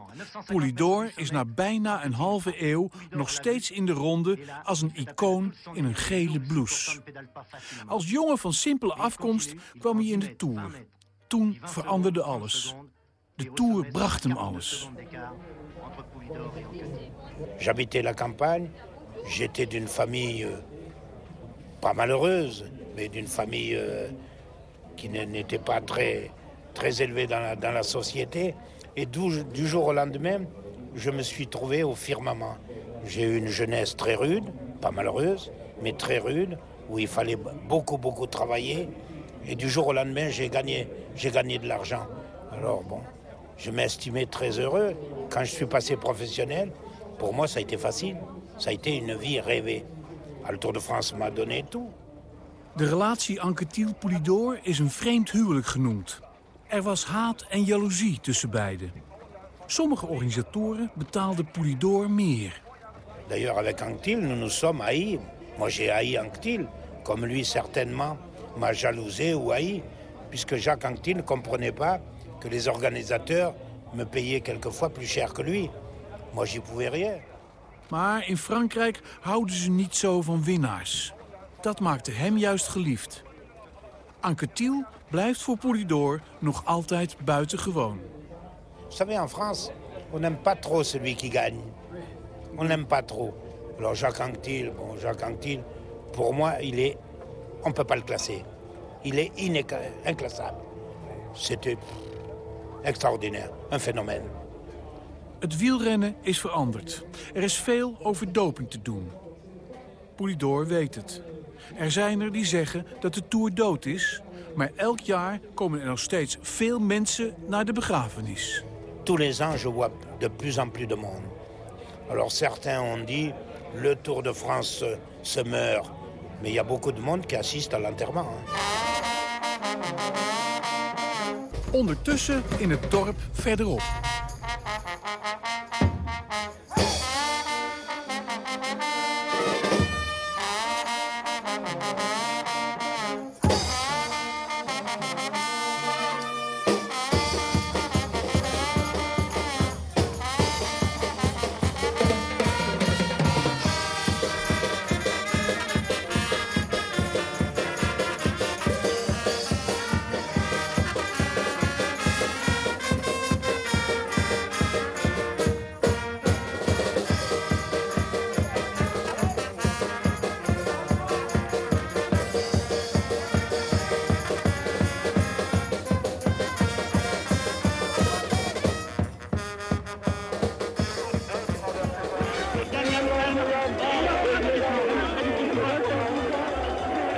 Poulidor is na bijna een halve eeuw nog steeds in de ronde als een icoon in een gele blouse. Als jongen van simpele afkomst kwam hij in de Tour. Toen veranderde alles. De Tour bracht hem alles. J'habitais la campagne, j'étais d'une famille euh, pas malheureuse, mais d'une famille euh, qui n'était pas très, très élevée dans la, société. Et du, jour au lendemain, je me suis trouvé au firmament. J'ai eu une jeunesse très rude, pas malheureuse, mais très rude, où il fallait beaucoup, beaucoup travailler. Et du jour au lendemain, j'ai gagné, gagné de l'argent. Alors bon, je m'estimais très heureux. Quand je suis passé professionnel, pour moi, ça a été facile. Ça a été une vie rêvée. Le Tour de France m'a donné tout. De relatie Anquetil-Poulidor is een vreemd huwelijk genoemd. Er was haat en jaloezie tussen beiden. Sommige organisatoren betaalden Poulidor meer. D'ailleurs, avec Anctil, nous nous sommes haïs. Moi, j'ai haï Anctil, comme lui, certainement, m'a jalousé ou haï, puisque Jacques Anctil ne comprenait pas que les organisateurs me payaient quelquefois plus cher que lui. Moi, j'y pouvais rien. Maar in Frankrijk houden ze niet zo van winnaars. Dat maakte hem juist geliefd. Anquetil blijft voor Poulidor nog altijd buitengewoon. Vous savez, en France, on n'aime pas trop celui qui gagne. On n'aime pas trop. Alors Jacques Anquetil, bon, Jacques Anquetil, pour moi, il est, on ne peut pas le classer. Il est inclassable. C'était extraordinaire, un phénomène. Het wielrennen is veranderd. Er is veel over doping te doen. Poulidor weet het. Er zijn er die zeggen dat de Tour dood is... maar elk jaar komen er nog steeds veel mensen naar de begrafenis. Tous les ans, je vois de plus en plus de monde. Alors certains ont dit, le Tour de France se, meurt. Mais il y a beaucoup de monde qui assiste à l'enterrement. Ondertussen in het dorp verderop.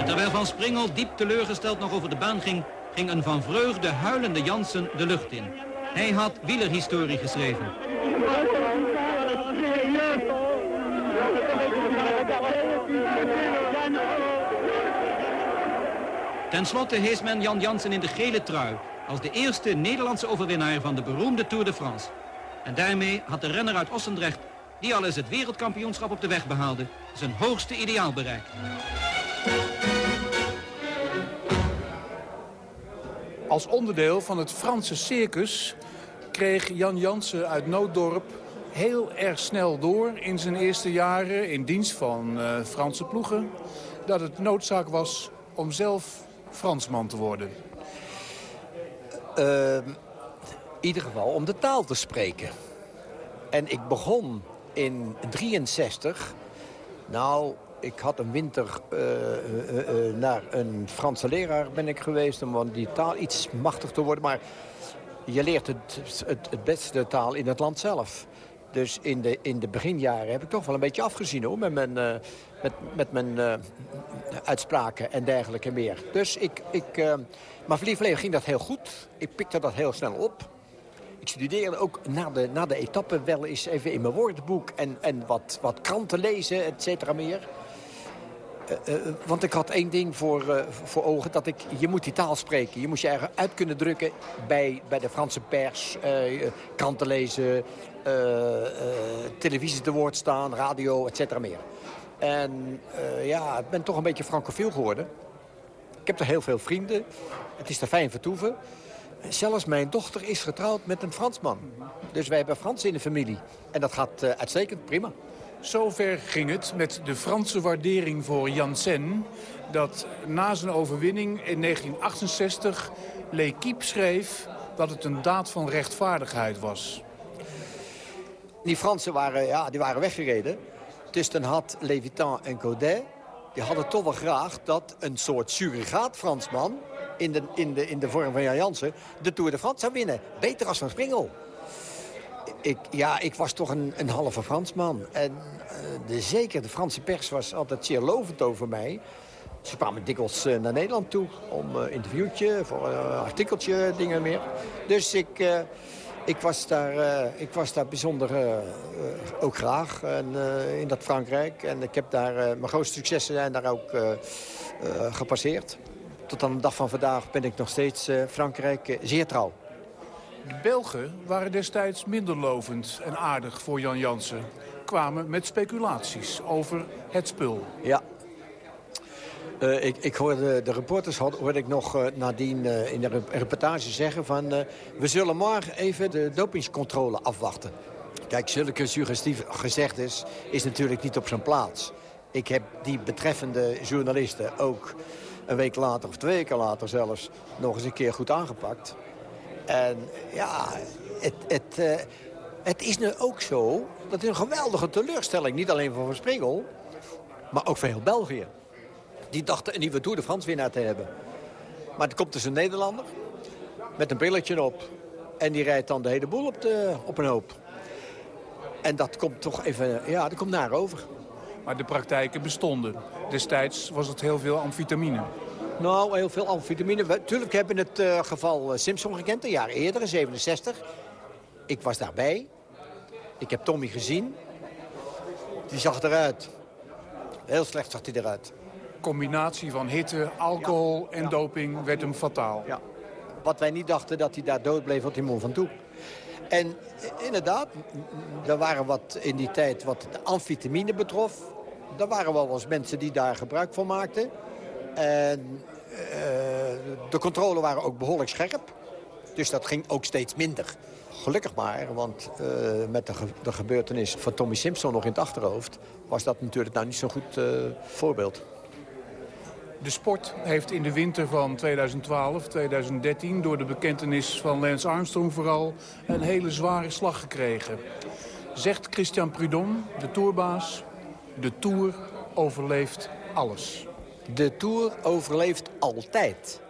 Terwijl Van Springel diep teleurgesteld nog over de baan ging... ging een van vreugde huilende Jansen de lucht in. Hij had wielerhistorie geschreven. Ten slotte hees men Jan Jansen in de gele trui... als de eerste Nederlandse overwinnaar van de beroemde Tour de France. En daarmee had de renner uit Ossendrecht... die al eens het wereldkampioenschap op de weg behaalde... zijn hoogste ideaal bereikt. Als onderdeel van het Franse circus kreeg Jan Jansen uit Nooddorp heel erg snel door in zijn eerste jaren in dienst van eh, Franse ploegen... dat het noodzaak was om zelf Fransman te worden. Ehm, in ieder geval om de taal te spreken. En ik begon in 63. Nou, ik had een winter eh, eh, eh, naar een Franse leraar ben ik geweest... om die taal iets machtig te worden. Maar je leert het, het, beste taal in het land zelf. Dus in de, in de beginjaren heb ik toch wel een beetje afgezien hoor, met mijn, met, met mijn uitspraken en dergelijke meer. Dus ik, ik, maar voor ging dat heel goed. Ik pikte dat heel snel op. Ik studeerde ook na de, na de etappe wel eens even in mijn woordenboek... en, en wat, wat kranten lezen, et cetera meer. Eh, eh, want ik had één ding voor, eh, voor ogen, dat ik, je moet die taal spreken. Je moet je ergens uit kunnen drukken bij, bij de Franse pers, kranten lezen, televisie te woord staan, radio, et cetera meer. En ja, ik ben toch een beetje francofiel geworden. Ik heb er heel veel vrienden. Het is er fijn vertoeven. Zelfs mijn dochter is getrouwd met een Fransman. Dus wij hebben Frans in de familie. En dat gaat uitstekend, prima. Zover ging het met de Franse waardering voor Janssen... dat na zijn overwinning in 1968 L'Equipe schreef dat het een daad van rechtvaardigheid was. Die Fransen waren, ja, die waren weggereden. Dan had Levitan en Godet... die hadden toch wel graag dat een soort surrogaat Fransman... in de, in de, in de vorm van Jan Jansen de Tour de France zou winnen. Beter als Van Springel. Ik, ja, ik was toch een, een halve Fransman. En eh, de, zeker de Franse pers was altijd zeer lovend over mij. Ze kwamen dikwijls eh, naar Nederland toe om een interviewtje, voor een artikeltje, dingen meer. Dus ik, eh, ik, was, daar, eh, ik was daar bijzonder eh, eh, ook graag en, eh, in dat Frankrijk. En ik heb daar, eh, mijn grootste successen zijn daar ook eh, eh, gepasseerd. Tot aan de dag van vandaag ben ik nog steeds eh, Frankrijk eh, zeer trouw. Belgen waren destijds minder lovend en aardig voor Jan Jansen. Kwamen met speculaties over het spul. Ja, Uh, ik, ik hoorde de reporters hoorde ik nog uh, nadien uh, in de reportage zeggen van... we zullen morgen even de dopingscontrole afwachten. Kijk, zulke suggestief gezegd is, is natuurlijk niet op zijn plaats. Ik heb die betreffende journalisten ook een week later of twee weken later zelfs... nog eens een keer goed aangepakt. En ja, het, het, het is nu ook zo... dat is een geweldige teleurstelling, niet alleen voor Van Springel... maar ook voor heel België. Die dachten een nieuwe Tour de France winnaar te hebben. Maar er komt dus een Nederlander met een brilletje op. En die rijdt dan de hele boel op, de, op een hoop. En dat komt toch even, ja, dat komt naar over. Maar de praktijken bestonden. Destijds was het heel veel amfetamine. Nou, heel veel amfetamine. Natuurlijk hebben we het uh, geval Simpson gekend, een jaar eerder, in 67. Ik was daarbij. Ik heb Tommy gezien. Die zag eruit. Heel slecht zag hij eruit combinatie van hitte, alcohol en doping werd hem fataal. Ja. Wat wij niet dachten dat hij daar dood bleef, wat hij mond van toe. En inderdaad, er waren wat in die tijd wat de amfetamine betrof. Er waren wel eens mensen die daar gebruik van maakten. En uh, de controle waren ook behoorlijk scherp. Dus dat ging ook steeds minder. Gelukkig maar, want uh, met de, de, gebeurtenis van Tommy Simpson nog in het achterhoofd... was dat natuurlijk nou niet zo'n goed uh, voorbeeld. De sport heeft in de winter van 2012, 2013... door de bekentenis van Lance Armstrong vooral... een hele zware slag gekregen. Zegt Christian Prudhomme, de tourbaas... de Tour overleeft alles. De Tour overleeft altijd.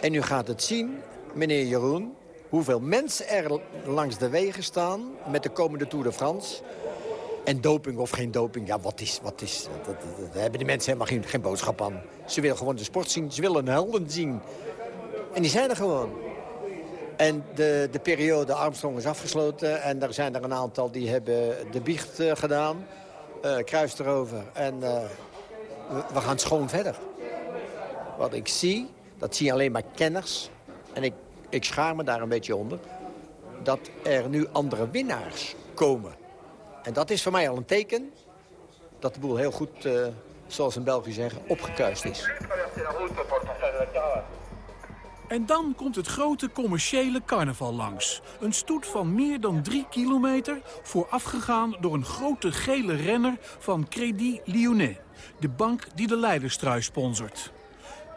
En u gaat het zien, meneer Jeroen... hoeveel mensen er langs de wegen staan met de komende Tour de France... En doping of geen doping, ja, wat is... Wat is dat, daar hebben die mensen helemaal geen, geen boodschap aan. Ze willen gewoon de sport zien, ze willen helden zien. En die zijn er gewoon. En de, de periode Armstrong is afgesloten. En er zijn er een aantal die hebben de biecht uh, gedaan. Uh, kruis erover. En uh, we, gaan schoon verder. Wat ik zie, dat zie alleen maar kenners. En ik, ik schaar me daar een beetje onder. Dat er nu andere winnaars komen. En dat is voor mij al een teken dat de boel heel goed, uh, zoals in België zeggen, opgekuist is. En dan komt het grote commerciële carnaval langs. Een stoet van meer dan drie kilometer, voorafgegaan door een grote gele renner van Crédit Lyonnais. De bank die de Leiderstrui sponsort.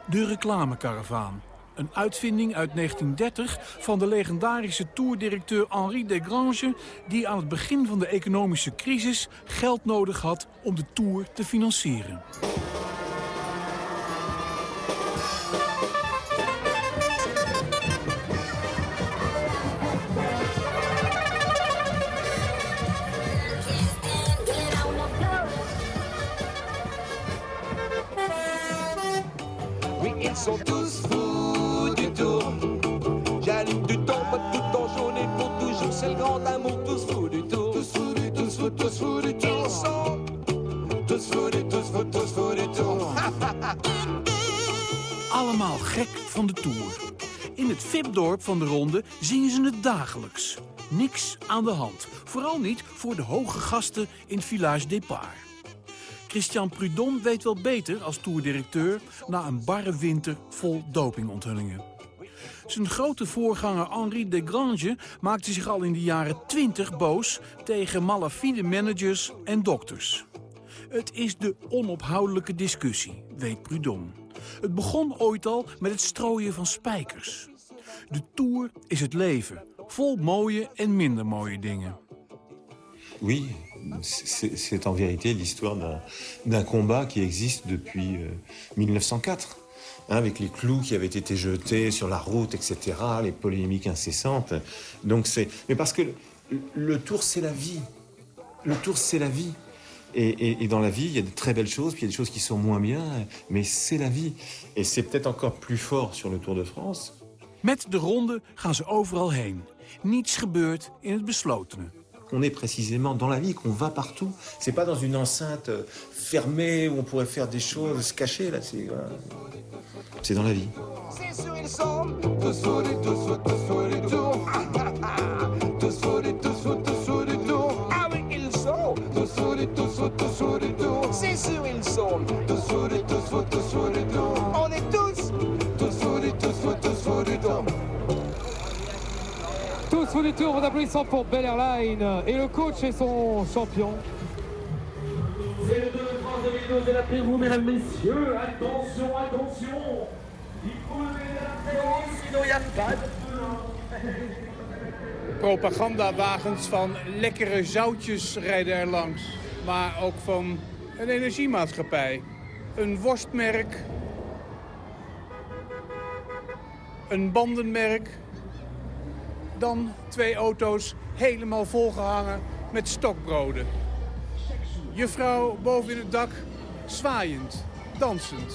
De reclamekaravaan. Een uitvinding uit 1930 van de legendarische toerdirecteur Henri Desgrange... die aan het begin van de economische crisis geld nodig had om de tour te financieren. Sont tous fous du tour. J'allume du temps, pas tout en jaune et pour toujours. C'est le grand amour, tous fous du tour. Tous fous du, tous fous, tous fous du tour. Ils sont tous fous du, tous fous, tous fous du tour. (laughs) Allemaal gek van de Tour. In het VIP-dorp van de Ronde zingen ze het dagelijks. Niks aan de hand. Vooral niet voor de hoge gasten in Village Départ. Christian Prudhomme weet wel beter als toerdirecteur... na een barre winter vol dopingonthullingen. Zijn grote voorganger Henri Desgrange maakte zich al in de jaren 20 boos... tegen malafide managers en dokters. Het is de onophoudelijke discussie, weet Prudhomme. Het begon ooit al met het strooien van spijkers. De Tour is het leven, vol mooie en minder mooie dingen. Oui, c'est en vérité l'histoire d'un combat qui existe depuis euh, 1904. Hein, avec les clous qui avaient été jetés sur la route, etc., les polémiques incessantes. Donc c'est, mais parce que le, tour, c'est la vie. Le tour, c'est la vie. Et, dans la vie, il y a de très belles choses, puis il y a des choses qui sont moins bien, mais c'est la vie. Et c'est peut-être encore plus fort sur le Tour de France. Met de ronde gaan ze overal heen. Niets gebeurt in het beslotene. On est précisément dans la vie, qu'on va partout. C'est pas dans une enceinte fermée où on pourrait faire des choses, se cacher. Là, c'est voilà. c'est dans la vie. C'est sûr, ils sont tous fous du tous fous, tous fous du tour. Tous fous du tous fous, tous fous du tour. Ah oui, ils sont tous fous du tous fous, tous fous du tour. C'est sûr, ils sont tous fous du tous fous, tous Fous du tour, vos applaudissements pour Bel Airline et le coach et son champion. C'est le Tour de France 2012 et la vous, mesdames, messieurs. Attention, attention. Il faut lever la présence, sinon il n'y a pas de Propagandawagens van lekkere zoutjes rijden er langs. Maar ook van een energiemaatschappij. Een worstmerk. Een bandenmerk. Dan twee auto's helemaal volgehangen met stokbroden. Juffrouw boven in het dak, zwaaiend, dansend.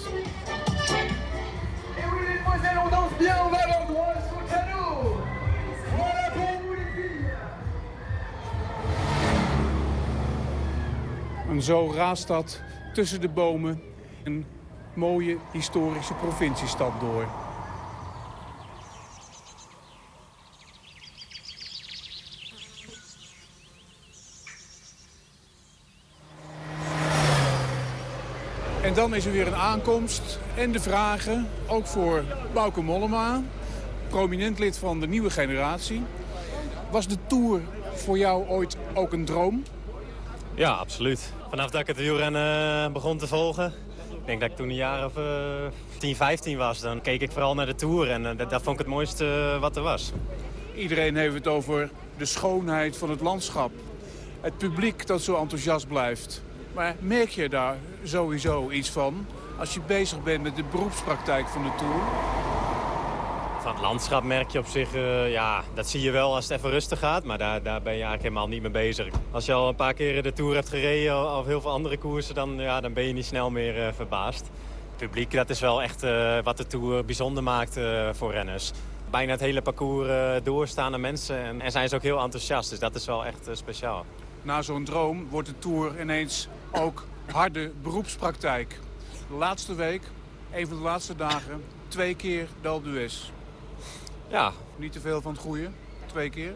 En zo raast dat tussen de bomen een mooie historische provinciestad door. Dan is er weer een aankomst en de vragen, ook voor Bauke Mollema, prominent lid van de nieuwe generatie. Was de Tour voor jou ooit ook een droom? Ja, absoluut. Vanaf dat ik het wielrennen eh, begon te volgen, ik denk dat ik toen een jaar of uh, 10, 15 was, dan keek ik vooral naar de Tour en uh, dat, dat, vond ik het mooiste uh, wat er was. Iedereen heeft het over de schoonheid van het landschap. Het publiek dat zo enthousiast blijft. Maar merk je daar sowieso iets van als je bezig bent met de beroepspraktijk van de Tour? Van het landschap merk je op zich, uh, ja, dat zie je wel als het even rustig gaat. Maar daar, daar ben je eigenlijk helemaal niet mee bezig. Als je al een paar keer de Tour hebt gereden of heel veel andere koersen, dan, ja, dan ben je niet snel meer uh, verbaasd. Het publiek, dat is wel echt uh, wat de Tour bijzonder maakt voor renners. Bijna het hele parcours doorstaande mensen en, en zijn ze ook heel enthousiast. Dus dat is wel echt speciaal. Na zo'n droom wordt de Tour ineens ook harde beroepspraktijk. De laatste week, een van de laatste dagen, twee keer de d'Huez. Ja. Niet te veel van het goede? Twee keer?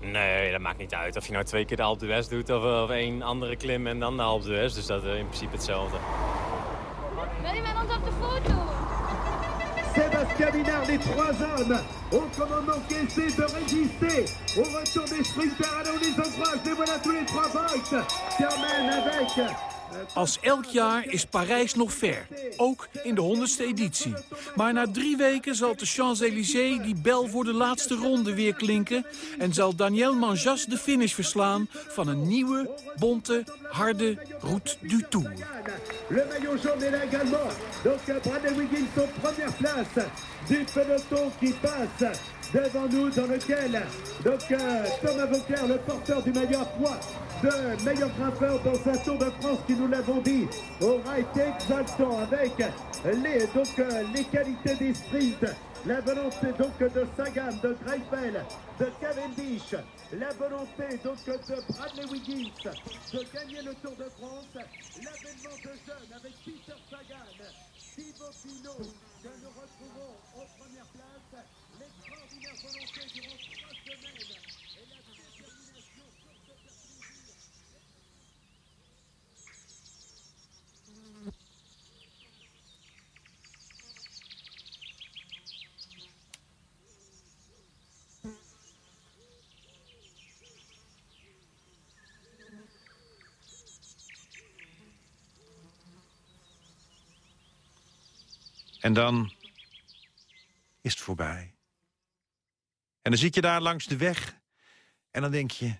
Nee, dat maakt niet uit. Of je nou twee keer de Alpe d'Huez doet of, of één andere klim en dan de Alpe d'Huez. Dus dat is in principe hetzelfde. Wil je met ons op de foto? Sébastien Minard, les trois hommes ont commandement qu'essaie de résister au retour des sprinters. Allez, on les encourage, les voilà tous les trois boys. Termine avec Als elk jaar is Parijs nog ver, ook in de 100ste editie. Maar na drie weken zal de Champs-Élysées die bel voor de laatste ronde weer klinken... en zal Daniel Manjas de finish verslaan van een nieuwe, bonte, harde Route du Tour. Le maillot jaune est là également. Donc Bradley Wiggins en première place du peloton qui passe devant nous dans lequel donc euh, Thomas Vauclair, le porteur du maillot à poids de meilleur grimpeur dans un Tour de France qui nous l'avons dit aura été exaltant avec les, donc, euh, les qualités des sprints. La volonté donc de Sagan, de Greipel, de Cavendish, la volonté donc de Bradley Wiggins de gagner le Tour de France, l'avènement de jeunes avec Peter Sagan, Thibaut Pinot, que nous retrouvons en première place, En dan is het voorbij. En dan zit je daar langs de weg. En dan denk je...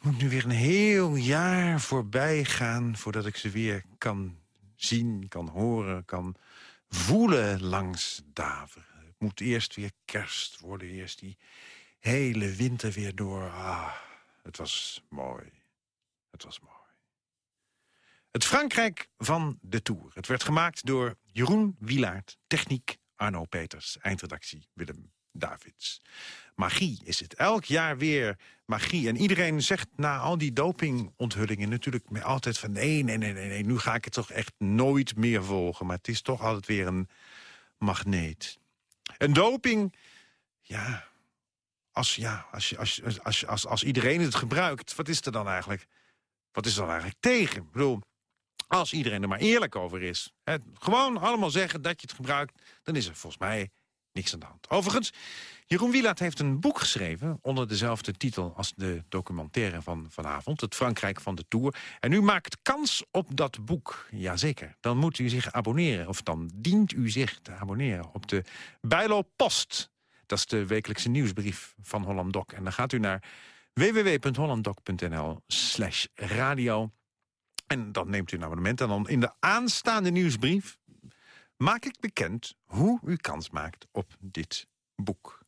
moet nu weer een heel jaar voorbij gaan... voordat ik ze weer kan zien, kan horen, kan voelen langs daveren. Het moet eerst weer kerst worden. Eerst die hele winter weer door. Ah, het was mooi. Het was mooi. Het Frankrijk van de Tour. Het werd gemaakt door Jeroen Wilaert, techniek Arno Peters, eindredactie Willem Davids. Magie is het. Elk jaar weer magie. En iedereen zegt na al die dopingonthullingen natuurlijk altijd van... nee, nee, nee, nee, nu ga ik het toch echt nooit meer volgen. Maar het is toch altijd weer een magneet. Een doping, ja, als, ja, als, als, als, als iedereen het gebruikt, wat is er dan eigenlijk? Wat is er dan eigenlijk tegen? Ik bedoel, als iedereen er maar eerlijk over is. Hè, gewoon allemaal zeggen dat je het gebruikt, dan is er volgens mij niks aan de hand. Overigens, Jeroen Wielaert heeft een boek geschreven... onder dezelfde titel als de documentaire van vanavond. Het Frankrijk van de Tour. En u maakt kans op dat boek. Jazeker. Dan moet u zich abonneren. Of dan dient u zich te abonneren op de Bijlo Post. Dat is de wekelijkse nieuwsbrief van Holland Doc. En dan gaat u naar www.hollanddoc.nl slash radio. En dan neemt u een abonnement. En dan in de aanstaande nieuwsbrief maak ik bekend hoe u kans maakt op dit boek.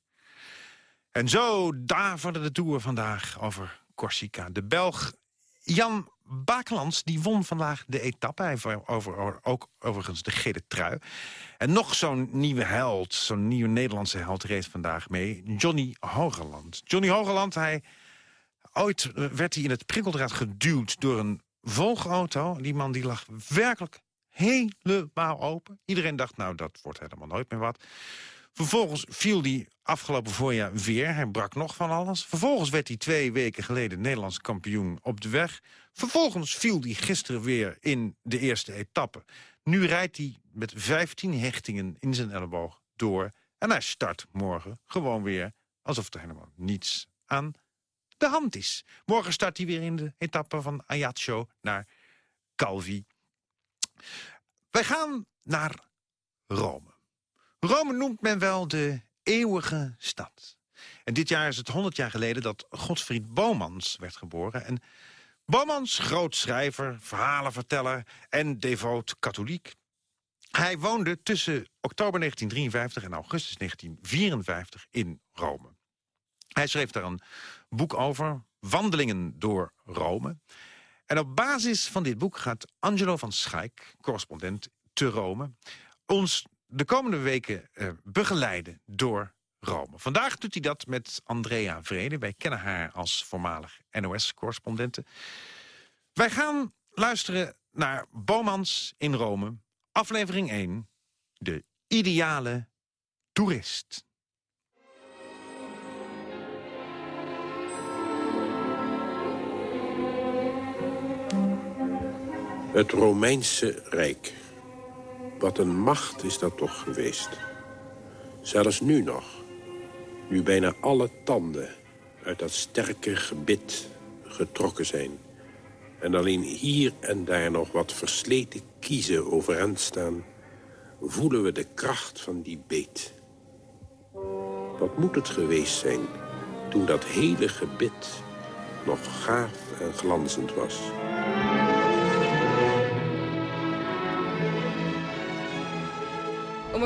En zo daverde de Tour vandaag over Corsica. De Belg Jan Bakelands die won vandaag de etappe. Hij heeft over, ook overigens de gele trui. En nog zo'n nieuwe held, zo'n nieuwe Nederlandse held... reed vandaag mee, Johnny Hogeland. Johnny Hogeland, hij... Ooit werd hij in het prikkeldraad geduwd door een volgauto. Die man die lag werkelijk helemaal open. Iedereen dacht, nou, dat wordt helemaal nooit meer wat. Vervolgens viel hij afgelopen voorjaar weer. Hij brak nog van alles. Vervolgens werd hij twee weken geleden Nederlands kampioen op de weg. Vervolgens viel hij gisteren weer in de eerste etappe. Nu rijdt hij met 15 hechtingen in zijn elleboog door. En hij start morgen gewoon weer alsof er helemaal niets aan de hand is. Morgen start hij weer in de etappe van Ajaccio naar Calvi. Wij gaan naar Rome. Rome noemt men wel de eeuwige stad. En dit jaar is het 100 jaar geleden dat Godfried Bomans werd geboren. En Bomans, groot schrijver, verhalenverteller en devoot katholiek. Hij woonde tussen oktober 1953 en augustus 1954 in Rome. Hij schreef daar een boek over, Wandelingen door Rome. En op basis van dit boek gaat Angelo van Schaik, correspondent te Rome... ons de komende weken uh, begeleiden door Rome. Vandaag doet hij dat met Andrea Vrede. Wij kennen haar als voormalig NOS-correspondente. Wij gaan luisteren naar Bomans in Rome, aflevering 1. De ideale toerist. Het Romeinse Rijk. Wat een macht is dat toch geweest. Zelfs nu nog. Nu bijna alle tanden uit dat sterke gebit getrokken zijn. En alleen hier en daar nog wat versleten kiezen overeind staan... voelen we de kracht van die beet. Wat moet het geweest zijn toen dat hele gebit nog gaaf en glanzend was...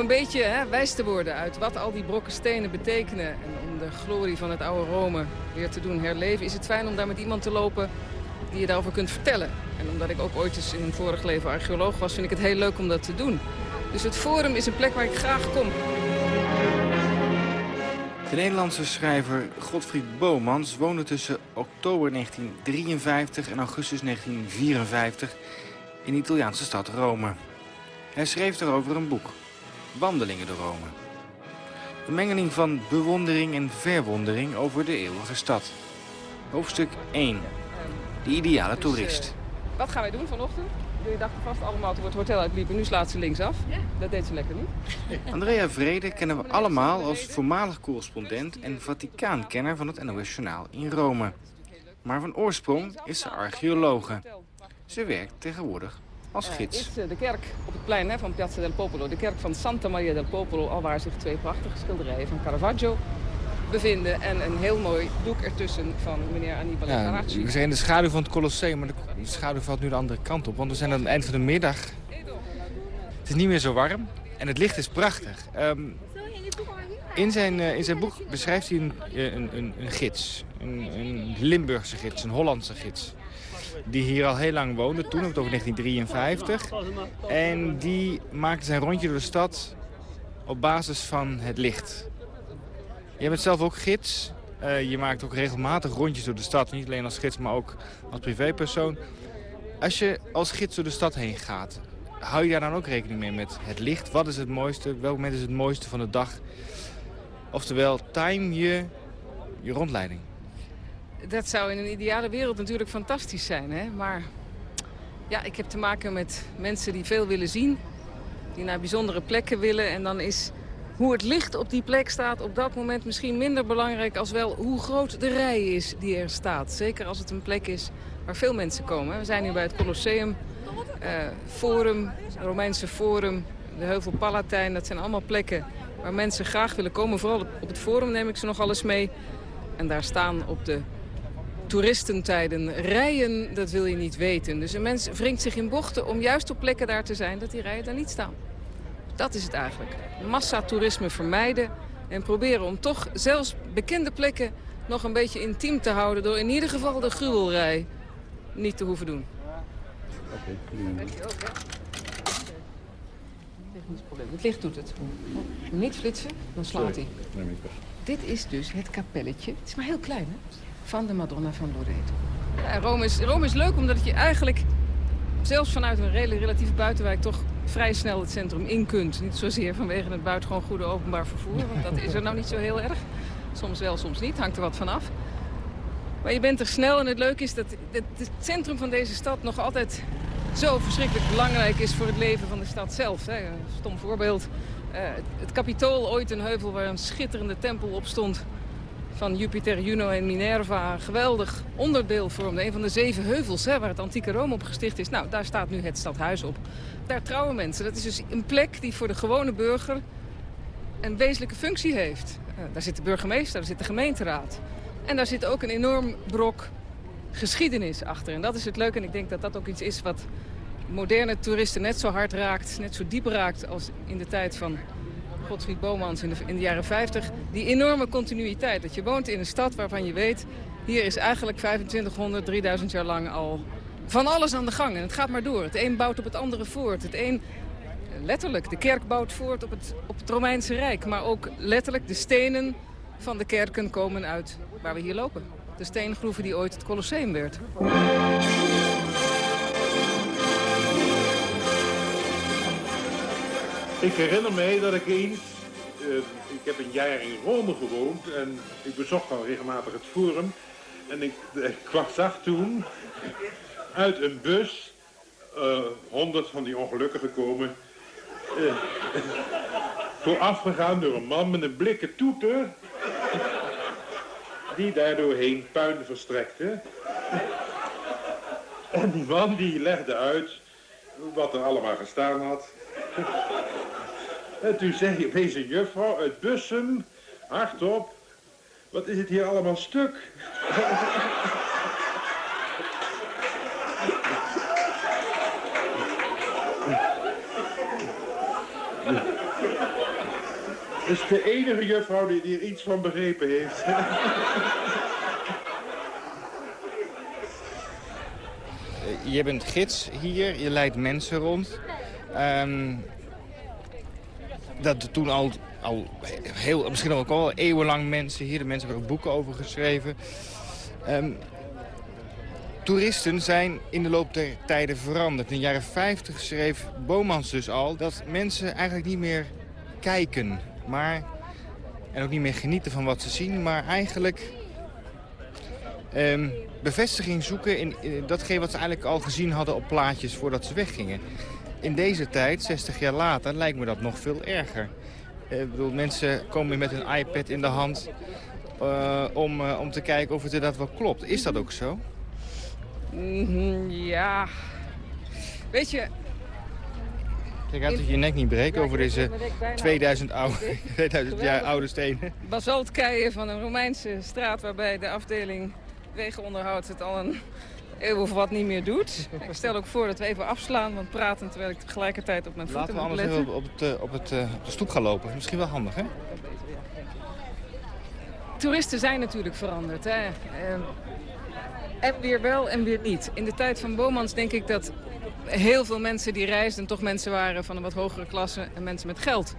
een beetje hè, wijs te worden uit wat al die brokken stenen betekenen... en om de glorie van het oude Rome weer te doen herleven... is het fijn om daar met iemand te lopen die je daarover kunt vertellen. En omdat ik ook ooit eens in een vorig leven archeoloog was... vind ik het heel leuk om dat te doen. Dus het Forum is een plek waar ik graag kom. De Nederlandse schrijver Godfried Bomans woonde tussen oktober 1953 en augustus 1954 in de Italiaanse stad Rome. Hij schreef daarover een boek, Wandelingen door Rome. Een mengeling van bewondering en verwondering over de eeuwige stad. Hoofdstuk 1. De ideale toerist. Wat gaan wij doen vanochtend? Jullie dachten vast allemaal toen we het hotel uitliepen. Nu slaat ze linksaf. Dat deed ze lekker niet. Andrea Vrede kennen we allemaal als voormalig correspondent en Vaticaankenner van het NOS Journaal in Rome. Maar van oorsprong is ze archeologe. Ze werkt tegenwoordig als gids. Eerst de kerk op het plein hè, van Piazza del Popolo. De kerk van Santa Maria del Popolo, al waar zich twee prachtige schilderijen van Caravaggio bevinden. En een heel mooi doek ertussen van meneer Annibale Ja, Carracci. we zijn in de schaduw van het Colosseum, maar de schaduw valt nu de andere kant op. Want we zijn aan het eind van de middag. Het is niet meer zo warm en het licht is prachtig. Ehm, in, zijn, eh, in zijn boek beschrijft hij een, eh, een, een, een gids. Een, een Limburgse gids, een Hollandse gids. Die hier al heel lang woonde, toen, het over 1953. En die maakte zijn rondje door de stad op basis van het licht. Jij bent zelf ook gids. Eh, je maakt ook regelmatig rondjes door de stad. Niet alleen als gids, maar ook als privépersoon. Als je als gids door de stad heen gaat, hou je daar dan ook rekening mee met het licht? Wat is het mooiste? Welk moment is het mooiste van de dag? Oftewel, time je, je rondleiding. Dat zou in een ideale wereld natuurlijk fantastisch zijn. Hè? Maar ja, ik heb te maken met mensen die veel willen zien. Die naar bijzondere plekken willen. En dan is hoe het licht op die plek staat op dat moment misschien minder belangrijk... als wel hoe groot de rij is die er staat. Zeker als het een plek is waar veel mensen komen. We zijn nu bij het Colosseum, eh, Forum, Romeinse Forum, de Heuvel Palatijn. Dat zijn allemaal plekken waar mensen graag willen komen. Vooral op het Forum neem ik ze nog alles mee. En daar staan op de toeristentijden rijen, dat wil je niet weten. Dus een mens wringt zich in bochten om juist op plekken daar te zijn... dat die rijen daar niet staan. Dat is het eigenlijk. Massatoerisme vermijden en proberen om toch zelfs bekende plekken nog een beetje intiem te houden... door in ieder geval de gruwelrij niet te hoeven doen. Het licht doet het. Niet flitsen, dan slaat hij. Dit is dus het kapelletje. Het is maar heel klein, hè? Van de Madonna van Loreto. Ja, Rome, is, Rome is leuk omdat je eigenlijk zelfs vanuit een rela- relatieve buitenwijk toch vrij snel het centrum in kunt. Niet zozeer vanwege het buitengewoon goede openbaar vervoer, want dat is er nou niet zo heel erg. Soms wel, soms niet, hangt er wat van af. Maar je bent er snel en het leuke is dat het, centrum van deze stad nog altijd zo verschrikkelijk belangrijk is voor het leven van de stad zelf. Hè. Stom voorbeeld. Eh, het, het Capitool, ooit een heuvel waar een schitterende tempel op stond van Jupiter, Juno en Minerva. Geweldig onderdeel vormde. Een van de zeven heuvels hè, waar het antieke Rome op gesticht is. Nou, daar staat nu het stadhuis op. Daar trouwen mensen. Dat is dus een plek die voor de gewone burger een wezenlijke functie heeft. Eh, daar zit de burgemeester, daar zit de gemeenteraad. En daar zit ook een enorm brok geschiedenis achter. En dat is het leuke. En ik denk dat dat ook iets is wat moderne toeristen net zo hard raakt, net zo diep raakt als in de tijd van Godfried Bomans in de, in de jaren 50. Die enorme continuïteit. Dat je woont in een stad waarvan je weet... hier is eigenlijk 2500, 3000 jaar lang al van alles aan de gang. En het gaat maar door. Het een bouwt op het andere voort. Het een, letterlijk, de kerk bouwt voort op het, op het Romeinse Rijk. Maar ook letterlijk, de stenen van de kerken komen uit waar we hier lopen. De steengroeven die ooit het Colosseum werd. Ik herinner mij dat ik eens, eh, ik heb een jaar in Rome gewoond en ik bezocht al regelmatig het Forum. En ik, ik kwam- zag toen uit een bus eh, honderd van die ongelukkigen komen. eh, voorafgegaan door een man met een blikken toeter. Die daardoorheen puin verstrekte. En die man die legde uit wat er allemaal gestaan had. En toen zei opeens een juffrouw uit Bussum, hardop, wat is het hier allemaal stuk? Dat is de enige juffrouw die, die er iets van begrepen heeft. Je bent gids hier, je leidt mensen rond. Ehm, dat toen al, al heel, misschien ook al eeuwenlang mensen hier, de mensen hebben er boeken over geschreven. Ehm, toeristen zijn in de loop der tijden veranderd. In de jaren 50 schreef Bomans dus al dat mensen eigenlijk niet meer kijken, maar en ook niet meer genieten van wat ze zien, maar eigenlijk ehm, bevestiging zoeken in, in datgene wat ze eigenlijk al gezien hadden op plaatjes voordat ze weggingen. In deze tijd, 60 jaar later, lijkt me dat nog veel erger. Eh, Ik bedoel, mensen komen met een iPad in de hand eh, om, eh, om te kijken of het inderdaad wel klopt. Is dat ook zo? Mhm, ja. Weet je, Kijk uit dat je je nek niet breekt over deze 2000, oude, 2000 jaar oude stenen. basaltkeien van een Romeinse straat... waarbij de afdeling wegenonderhoud het al een eeuw of wat niet meer doet. (laughs) Ik stel ook voor dat we even afslaan, want praten terwijl ik tegelijkertijd op mijn Laten voeten we moet anders letten. even op, het, eh, op, het, eh, op de stoep gaan lopen. Misschien wel handig, hè? Toeristen zijn natuurlijk veranderd. Hè? Eh, En weer wel en weer niet. In de tijd van Bomans denk ik dat heel veel mensen die reisden... toch mensen waren van een wat hogere klasse en mensen met geld.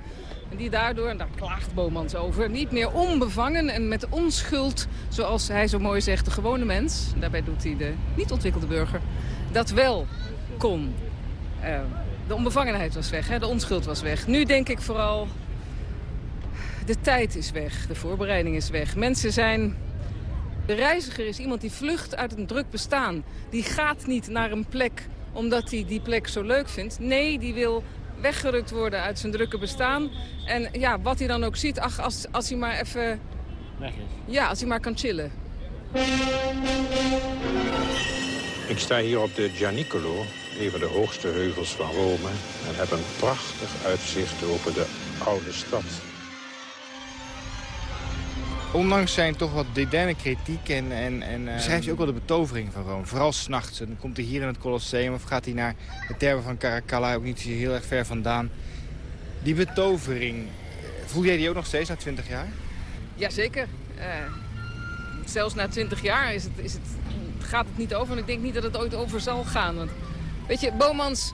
En die daardoor, en daar klaagt Bomans over... niet meer onbevangen en met onschuld, zoals hij zo mooi zegt... de gewone mens, daarbij doet hij de niet ontwikkelde burger... dat wel kon. Eh, de onbevangenheid was weg, hè? de onschuld was weg. Nu denk ik vooral de tijd is weg, de voorbereiding is weg. Mensen zijn... De reiziger is iemand die vlucht uit een druk bestaan. Die gaat niet naar een plek omdat hij die plek zo leuk vindt. Nee, die wil weggerukt worden uit zijn drukke bestaan. En ja, wat hij dan ook ziet, ach, als, als hij maar even... Weg is. Ja, als hij maar kan chillen. Ik sta hier op de Gianicolo, een van de hoogste heuvels van Rome... en heb een prachtig uitzicht over de oude stad. Ondanks zijn toch wat dédaine kritiek en, en, en beschrijft hij ook wel de betovering van Rome. Vooral s'nachts. Dan komt hij hier in het Colosseum of gaat hij naar de termen van Caracalla, ook niet heel erg ver vandaan. Die betovering, voel jij die ook nog steeds na 20 jaar? Jazeker. Uh, zelfs na 20 jaar is het, is het, gaat het niet over. En ik denk niet dat het ooit over zal gaan. Want, weet je, Bomans,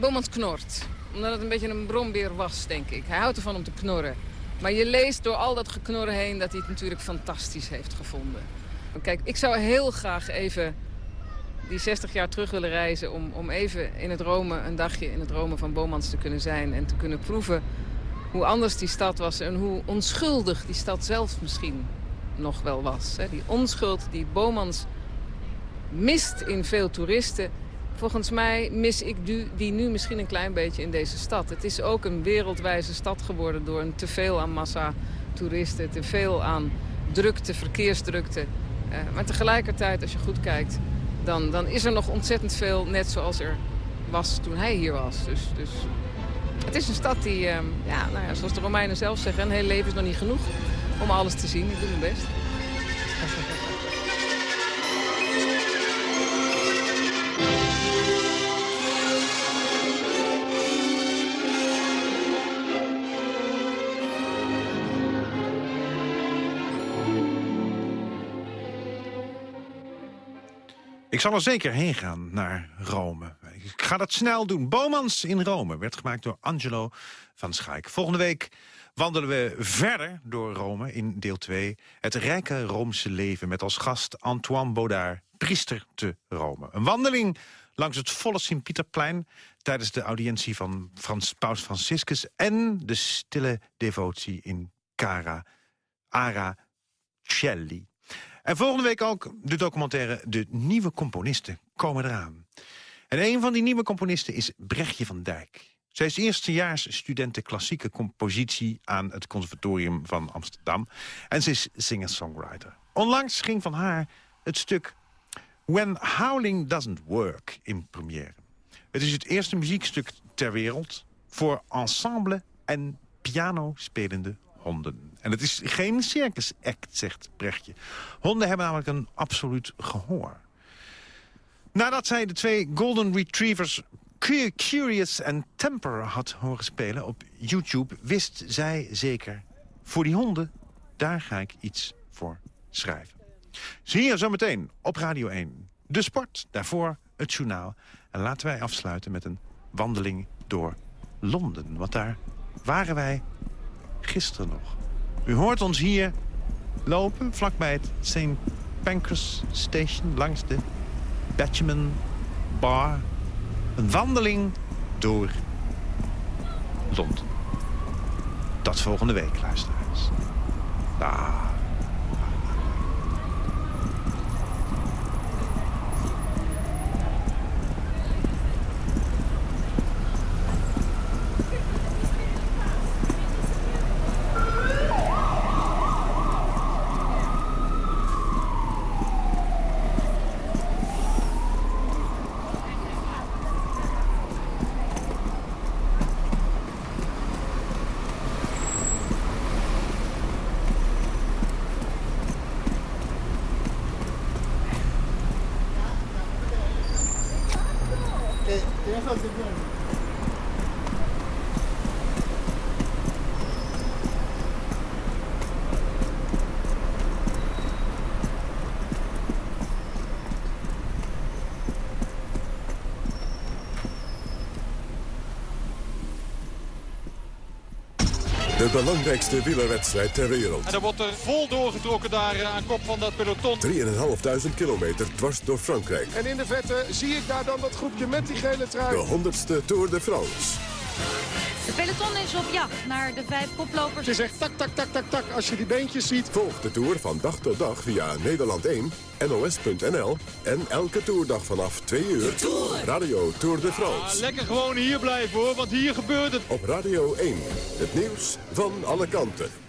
Bomans knort. Omdat het een beetje een brombeer was, denk ik. Hij houdt ervan om te knorren. Maar je leest door al dat geknorren heen dat hij het natuurlijk fantastisch heeft gevonden. Kijk, ik zou heel graag even die 60 jaar terug willen reizen... om, om even in het Rome, een dagje in het Rome van Bomans te kunnen zijn... en te kunnen proeven hoe anders die stad was... en hoe onschuldig die stad zelf misschien nog wel was. Die onschuld die Bomans mist in veel toeristen... Volgens mij mis ik die nu misschien een klein beetje in deze stad. Het is ook een wereldwijze stad geworden door een teveel aan massa toeristen, te veel aan drukte, verkeersdrukte. Uh, maar tegelijkertijd, als je goed kijkt, dan, dan is er nog ontzettend veel, net zoals er was toen hij hier was. Dus, dus het is een stad die, uh, ja, nou ja, zoals de Romeinen zelf zeggen, een heel leven is nog niet genoeg om alles te zien. Ik doe mijn best. Zal er zeker heen gaan naar Rome. Ik ga dat snel doen. Bomans in Rome werd gemaakt door Angelo van Schaik. Volgende week wandelen we verder door Rome in deel 2. Het rijke Roomse leven met als gast Antoine Baudard, priester te Rome. Een wandeling langs het volle Sint-Pieterplein... tijdens de audiëntie van Frans, Paus Franciscus... en de stille devotie in Cara, Ara Celli. En volgende week ook de documentaire De Nieuwe Componisten komen eraan. En een van die nieuwe componisten is Brechtje van Dijk. Zij is eerstejaars studenten klassieke compositie aan het Conservatorium van Amsterdam. En ze is singer-songwriter. Onlangs ging van haar het stuk When Howling Doesn't Work in première. Het is het eerste muziekstuk ter wereld voor ensemble en piano spelende honden. En het is geen circus act, zegt Brechtje. Honden hebben namelijk een absoluut gehoor. Nadat zij de twee Golden Retrievers Curious en Temper had horen spelen op YouTube... wist zij zeker, voor die honden, daar ga ik iets voor schrijven. Zie je zometeen op Radio 1. De sport, daarvoor het journaal. En laten wij afsluiten met een wandeling door Londen. Want daar waren wij gisteren nog. U hoort ons hier lopen, vlakbij het St. Pancras Station... langs de Batchman Bar. Een wandeling door Londen. Dat volgende week, luisteraars. Dag. De belangrijkste wielerwedstrijd ter wereld. En er wordt er vol doorgetrokken daar eh, aan kop van dat peloton. 3.500 kilometer dwars door Frankrijk. En in de vette zie ik daar dan dat groepje met die gele trui. De 100ste Tour de France. De peloton is op jacht naar de vijf koplopers. Het is echt tak, tak, tak, tak, tak als je die beentjes ziet. Volg de Tour van dag tot dag via Nederland 1, NOS.nl en elke toerdag vanaf 2 uur. Radio Tour de Ah, France. lekker gewoon hier blijven hoor, want hier gebeurt het. Op Radio 1, het nieuws van alle kanten.